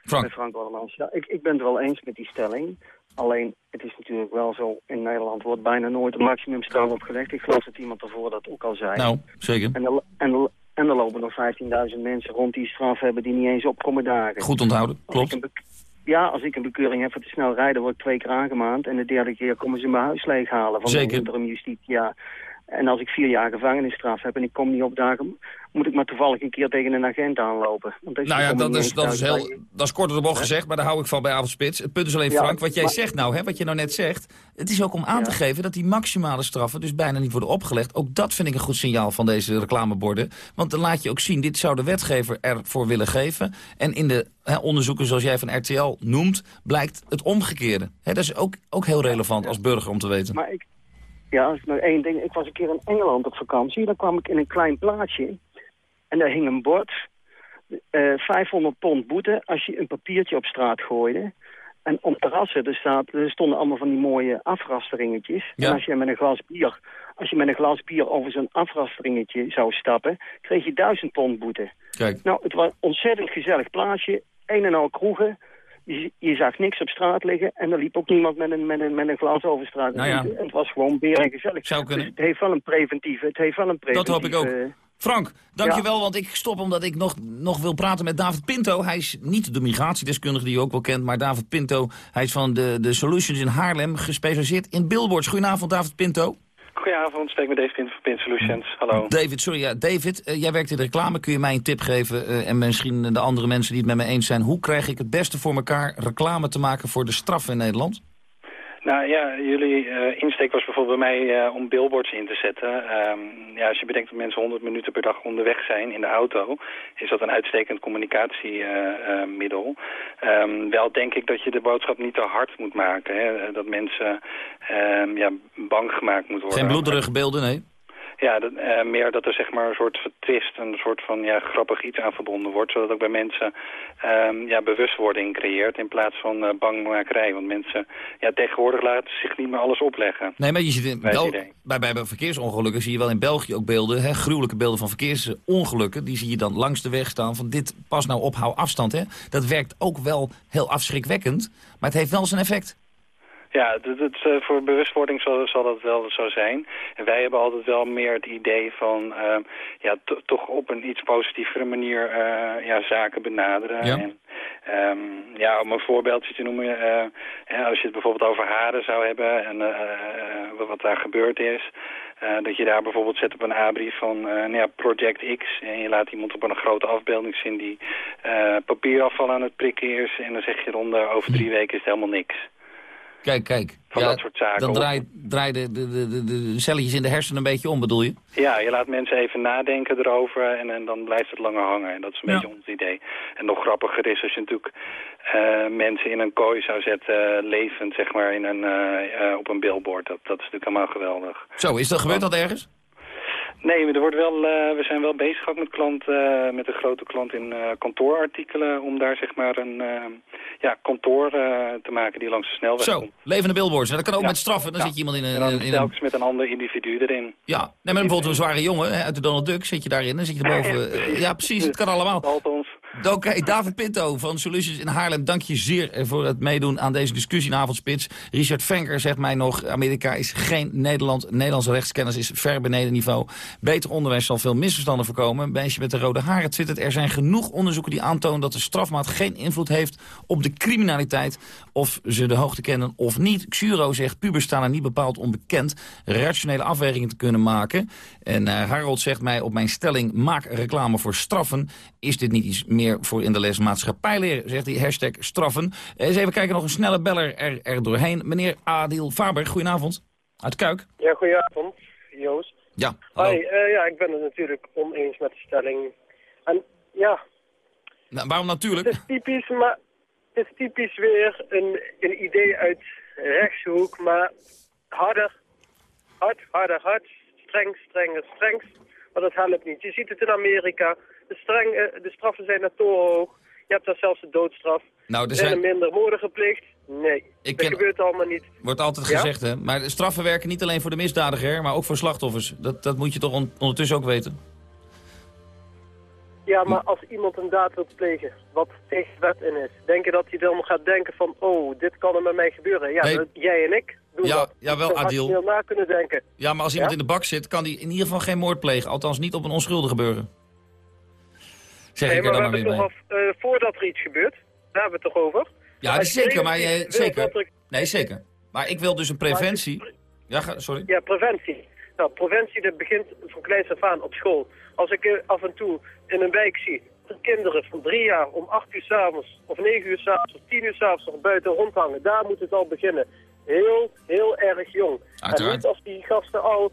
Frank. Frank Orlemans. Ja, ik, ik ben het wel eens met die stelling. Alleen, het is natuurlijk wel zo, in Nederland wordt bijna nooit een maximumstraf opgelegd. Ik geloof dat iemand ervoor dat ook al zei. Nou, zeker. En er, en er, en er lopen nog 15.000 mensen rond die straf hebben die niet eens opkomen dagen. Goed onthouden, klopt. Ja, als ik een bekeuring heb voor te snel rijden, word ik twee keer aangemaand. En de derde keer komen ze mijn huis leeghalen van Zeker. de interim justitia. En als ik vier jaar gevangenisstraf heb en ik kom niet opdagen, moet ik maar toevallig een keer tegen een agent aanlopen. Want nou ja, dat is, dat, is heel, dat is kort op de bocht gezegd, maar daar hou ik van bij Avondspits. Het punt is alleen, Frank, wat jij zegt nou, hè, wat je nou net zegt... het is ook om aan te geven dat die maximale straffen dus bijna niet worden opgelegd. Ook dat vind ik een goed signaal van deze reclameborden. Want dan laat je ook zien, dit zou de wetgever ervoor willen geven. En in de hè, onderzoeken zoals jij van RTL noemt, blijkt het omgekeerde. Hè, dat is ook, ook heel relevant als burger om te weten. Maar ik, ja, als ik nog één ding. Ik was een keer in Engeland op vakantie. Dan kwam ik in een klein plaatsje. En daar hing een bord. Uh, 500 pond boete als je een papiertje op straat gooide. En op terrassen, er, staat, er stonden allemaal van die mooie afrasteringetjes. Ja. En als je met een glas bier, als je met een glas bier over zo'n afrasteringetje zou stappen, kreeg je 1000 pond boete. Kijk. Nou, het was een ontzettend gezellig plaatsje. Een en al kroegen. Je, je, zag niks op straat liggen en er liep ook niemand met een, met een, met een glas over straat. Nou ja. Het was gewoon beren gezellig. Zou kunnen. Dus het heeft wel een preventieve. Het heeft wel een preventieve. Dat hoop ik ook. Frank, dankjewel, ja. want ik stop omdat ik nog, nog wil praten met David Pinto. Hij is niet de migratiedeskundige die u ook wel kent, maar David Pinto, hij is van de, de Solutions in Haarlem, gespecialiseerd in billboards. Goedenavond, David Pinto. Goedenavond, spreek met David van Pin Solutions. Hallo. David, sorry, ja, David, uh, jij werkt in de reclame. Kun je mij een tip geven, uh, en misschien de andere mensen die het met me eens zijn... hoe krijg ik het beste voor elkaar reclame te maken voor de straf in Nederland? Nou ja, jullie uh, insteek was bijvoorbeeld bij mij uh, om billboards in te zetten. Um, ja, als je bedenkt dat mensen 100 minuten per dag onderweg zijn in de auto, is dat een uitstekend communicatiemiddel. Um, wel denk ik dat je de boodschap niet te hard moet maken. Hè? Dat mensen um, ja, bang gemaakt moeten worden. Geen bloederige beelden, nee? Ja, dat, uh, meer dat er zeg maar een soort twist, een soort van ja, grappig iets aan verbonden wordt. Zodat ook bij mensen um, ja, bewustwording creëert in plaats van uh, bangmakerij. Want mensen ja, tegenwoordig laten zich niet meer alles opleggen. Nee, maar je ziet in Bel bij, bij, bij verkeersongelukken zie je wel in België ook beelden, hè, gruwelijke beelden van verkeersongelukken. Die zie je dan langs de weg staan van dit pas nou op, hou afstand. Hè. Dat werkt ook wel heel afschrikwekkend, maar het heeft wel zijn effect. Ja, dat, dat, uh, voor bewustwording zal, zal dat wel zo zijn. En wij hebben altijd wel meer het idee van uh, ja, toch op een iets positievere manier uh, ja, zaken benaderen. Ja. En, um, ja, om een voorbeeldje te noemen, ja, als je het bijvoorbeeld over haren zou hebben en wat daar gebeurd is. Uh, dat je daar bijvoorbeeld zet op een A-brief van uh, nou ja, Project X. En je laat iemand op een grote afbeelding zien die uh, papierafval aan het prikken is. En dan zeg je eronder, over drie weken is het helemaal niks. Kijk, kijk. Van ja, dat soort zaken. Dan draai, draai de, de, de, de, celletjes in de hersenen een beetje om, bedoel je? Ja, je laat mensen even nadenken erover en, en dan blijft het langer hangen. En dat is een ja. beetje ons idee. En nog grappiger is als je natuurlijk uh, mensen in een kooi zou zetten, uh, levend zeg maar, in een, uh, op een billboard. Dat, dat is natuurlijk helemaal geweldig. Zo, is dat gebeurd dat ergens? Nee, er wordt wel, uh, we zijn wel bezig ook met, klant, uh, met een grote klant in uh, kantoorartikelen... om daar zeg maar een ja, kantoor te maken die langs de snelweg Zo, komt. levende billboards. Dat kan ook ja. met straffen. Dan ja. zit je iemand in een... En dan in telkens met een ander individu erin. Ja, nee, maar bijvoorbeeld een zware jongen hè, uit de Donald Duck zit je daarin. Dan zit je erboven. ja, precies, het kan allemaal. Althans. Oké, David Pinto van Solutions in Haarlem. Dank je zeer voor het meedoen aan deze discussie in Avondspits. Richard Venker zegt mij nog, Amerika is geen Nederland. Nederlandse rechtskennis is ver beneden niveau. Beter onderwijs zal veel misverstanden voorkomen. Een meisje met de rode haren twittert... er zijn genoeg onderzoeken die aantonen dat de strafmaat geen invloed heeft... op de criminaliteit, of ze de hoogte kennen of niet. Xuro zegt, pubers staan er niet bepaald onbekend... rationele afwegingen te kunnen maken. En uh, Harold zegt mij op mijn stelling... maak reclame voor straffen. Is dit niet iets meer voor in de les maatschappij leren? Zegt hij, hashtag straffen. Eens even kijken, nog een snelle beller er, er doorheen. Meneer Adil Faber, goedenavond. Uit Kuik. Ja, goedenavond, Joost. Ja, hallo. Hi, uh, ja, ik ben het natuurlijk oneens met de stelling. En ja... Nou, waarom natuurlijk? Het is typisch, maar het is typisch weer een, een idee uit rechtshoek, maar harder, hard, harder, hard, streng, strenger, streng. Maar dat helpt niet. Je ziet het in Amerika. De, streng, de straffen zijn te hoog. Je hebt daar zelfs de doodstraf. Nou, er zijn... er minder moorden gepleegd? Nee, Ik dat ken- gebeurt allemaal niet. Wordt altijd Ja? gezegd, hè? Maar straffen werken niet alleen voor de misdadiger, maar ook voor slachtoffers. Dat, dat moet je toch on- ondertussen ook weten? Ja, maar als iemand een daad wil plegen, wat tegen wet in is, denk je dat hij dan gaat denken van, oh, dit kan er met mij gebeuren? Ja, Nee. dat- jij en ik doen Ja, dat. jawel, Dat Adil. na kunnen denken. Ja, maar als iemand Ja? in de bak zit, kan hij in ieder geval geen moord plegen. Althans niet op een onschuldige burger. Zeg nee, ik er maar dan we maar weer hebben bij. toch af, eh, voordat er iets gebeurt, daar hebben we het toch over? Ja, zeker, maar je, wil zeker. er- Nee, zeker. Maar ik wil dus een preventie. Ja, ga, sorry. Ja, preventie. Nou, preventie dat begint van kleins af aan op school. Als ik eh, af en toe in een wijk zie kinderen van drie jaar om acht uur s'avonds of negen uur s'avonds of tien uur s'avonds nog buiten rondhangen, daar moet het al beginnen. Heel, heel erg jong. En Uiteraard. niet als die gasten al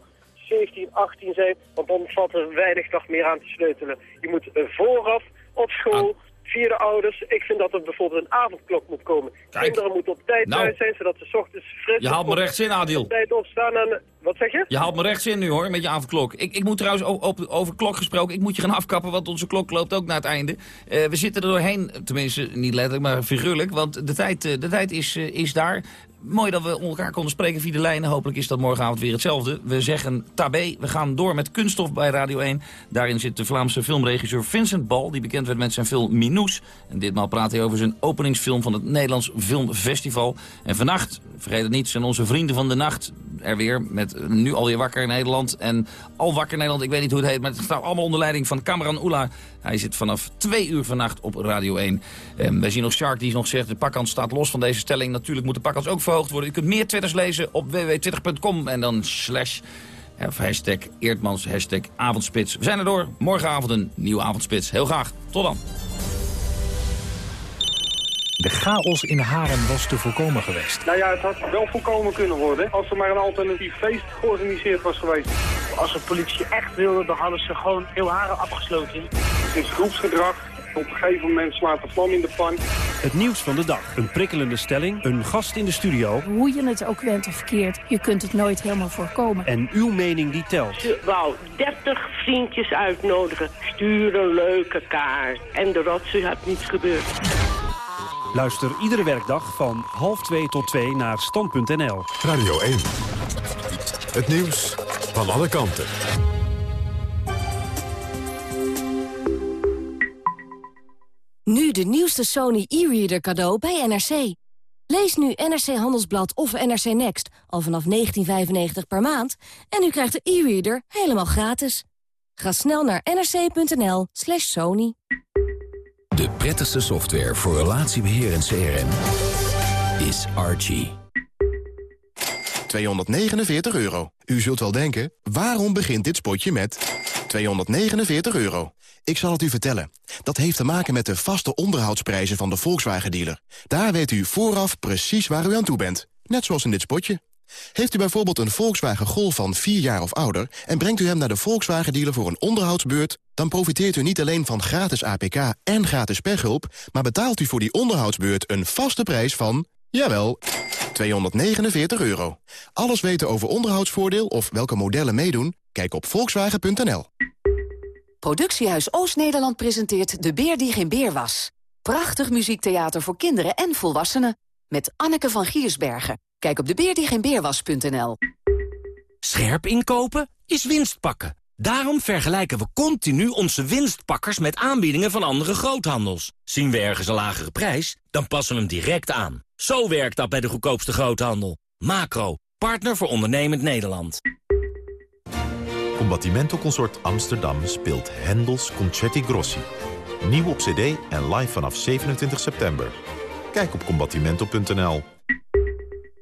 17, 18 zijn, want dan valt er weinig nog meer aan te sleutelen. Je moet eh, vooraf op school, via de ouders. Ik vind dat er bijvoorbeeld een avondklok moet komen. Kijk. Kinderen moeten op tijd Nou. thuis zijn, zodat ze 's ochtends fris Je haalt me rechts in, Adil. op tijd opstaan en... Wat zeg je? Je haalt me rechts in nu hoor, met je avondklok. Ik, ik moet trouwens o- op, over klok gesproken, ik moet je gaan afkappen, want onze klok loopt ook naar het einde. Eh, we zitten er doorheen, tenminste niet letterlijk, maar figuurlijk, want de tijd, eh, de tijd is, eh, is daar. Mooi dat we elkaar konden spreken via de lijnen. Hopelijk is dat morgenavond weer hetzelfde. We zeggen tabé. We gaan door met Kunststof bij Radio 1. Daarin zit de Vlaamse filmregisseur Vincent Bal... die bekend werd met zijn film Minous. En ditmaal praat hij over zijn openingsfilm van het Nederlands Filmfestival. En vannacht, vergeet het niet, zijn onze vrienden van de nacht er weer... met nu alweer Wakker Nederland en Al Wakker Nederland. Ik weet niet hoe het heet, maar het staat allemaal onder leiding van Cameron Oela. Hij zit vanaf twee uur vannacht op Radio 1. En wij zien nog Shark die nog zegt... de pakkans staat los van deze stelling. Natuurlijk moet de pakkans ook verhoogd worden. U kunt meer twitters lezen op www.twitter.com en dan slash... Of hashtag Eertmans, hashtag Avondspits. We zijn er door. Morgenavond een nieuwe Avondspits. Heel graag. Tot dan. De chaos in Haren was te voorkomen geweest. Nou ja, het had wel voorkomen kunnen worden als er maar een alternatief feest georganiseerd was geweest. Als de politie echt wilde, dan hadden ze gewoon heel haren afgesloten. Het is groepsgedrag. Op een gegeven moment slaat de vlam in de pan. Het nieuws van de dag. Een prikkelende stelling, een gast in de studio... Hoe je het ook went of verkeerd, je kunt het nooit helemaal voorkomen. en uw mening die telt. Ze wou 30 vriendjes uitnodigen. Stuur een leuke kaart. En de rotzooi had niets gebeurd. Luister iedere werkdag van half 2 tot 2 naar stand.nl. Radio 1. Het nieuws van alle kanten. Nu de nieuwste Sony e-reader cadeau bij NRC. Lees nu NRC Handelsblad of NRC Next al vanaf 19,95 per maand... en u krijgt de e-reader helemaal gratis. Ga snel naar nrc.nl slash sony. De prettigste software voor relatiebeheer en CRM is Archie. 249 euro. U zult wel denken, waarom begint dit spotje met 249 euro? Ik zal het u vertellen. Dat heeft te maken met de vaste onderhoudsprijzen van de Volkswagen-dealer. Daar weet u vooraf precies waar u aan toe bent. Net zoals in dit spotje. Heeft u bijvoorbeeld een Volkswagen Golf van 4 jaar of ouder... en brengt u hem naar de Volkswagen-dealer voor een onderhoudsbeurt... dan profiteert u niet alleen van gratis APK en gratis pechhulp... maar betaalt u voor die onderhoudsbeurt een vaste prijs van... jawel, 249 euro. Alles weten over onderhoudsvoordeel of welke modellen meedoen? Kijk op volkswagen.nl. Productiehuis Oost-Nederland presenteert De Beer die geen beer was. Prachtig muziektheater voor kinderen en volwassenen. Met Anneke van Giersbergen. Kijk op debeerdiegeenbeerwas.nl. Scherp inkopen is winst pakken. Daarom vergelijken we continu onze winstpakkers met aanbiedingen van andere groothandels. Zien we ergens een lagere prijs, dan passen we hem direct aan. Zo werkt dat bij de goedkoopste groothandel. Macro, partner voor ondernemend Nederland. Combattimento Consort Amsterdam speelt Hendels Concerti Grossi. Nieuw op cd en live vanaf 27 september. Kijk op combattimento.nl.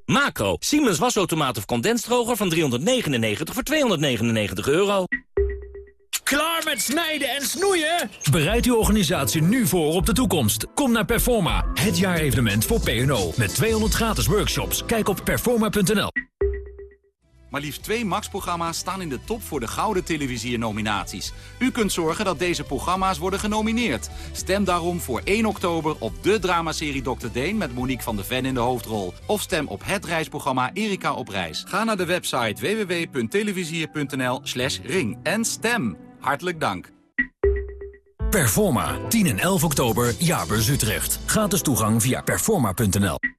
Macro, Siemens wasautomaat of condensdroger van 399 voor 299 euro. Klaar met snijden en snoeien? Bereid uw organisatie nu voor op de toekomst. Kom naar Performa, het jaarevenement voor P&O. Met 200 gratis workshops. Kijk op performa.nl. Maar liefst twee Max-programma's staan in de top voor de Gouden Televisier-nominaties. U kunt zorgen dat deze programma's worden genomineerd. Stem daarom voor 1 oktober op de dramaserie Dr. Deen... met Monique van de Ven in de hoofdrol. Of stem op het reisprogramma Erika op reis. Ga naar de website www.televisier.nl slash ring en stem. Hartelijk dank. Performa, 10 en 11 oktober, Jaarbeurs Utrecht. Gratis toegang via performa.nl.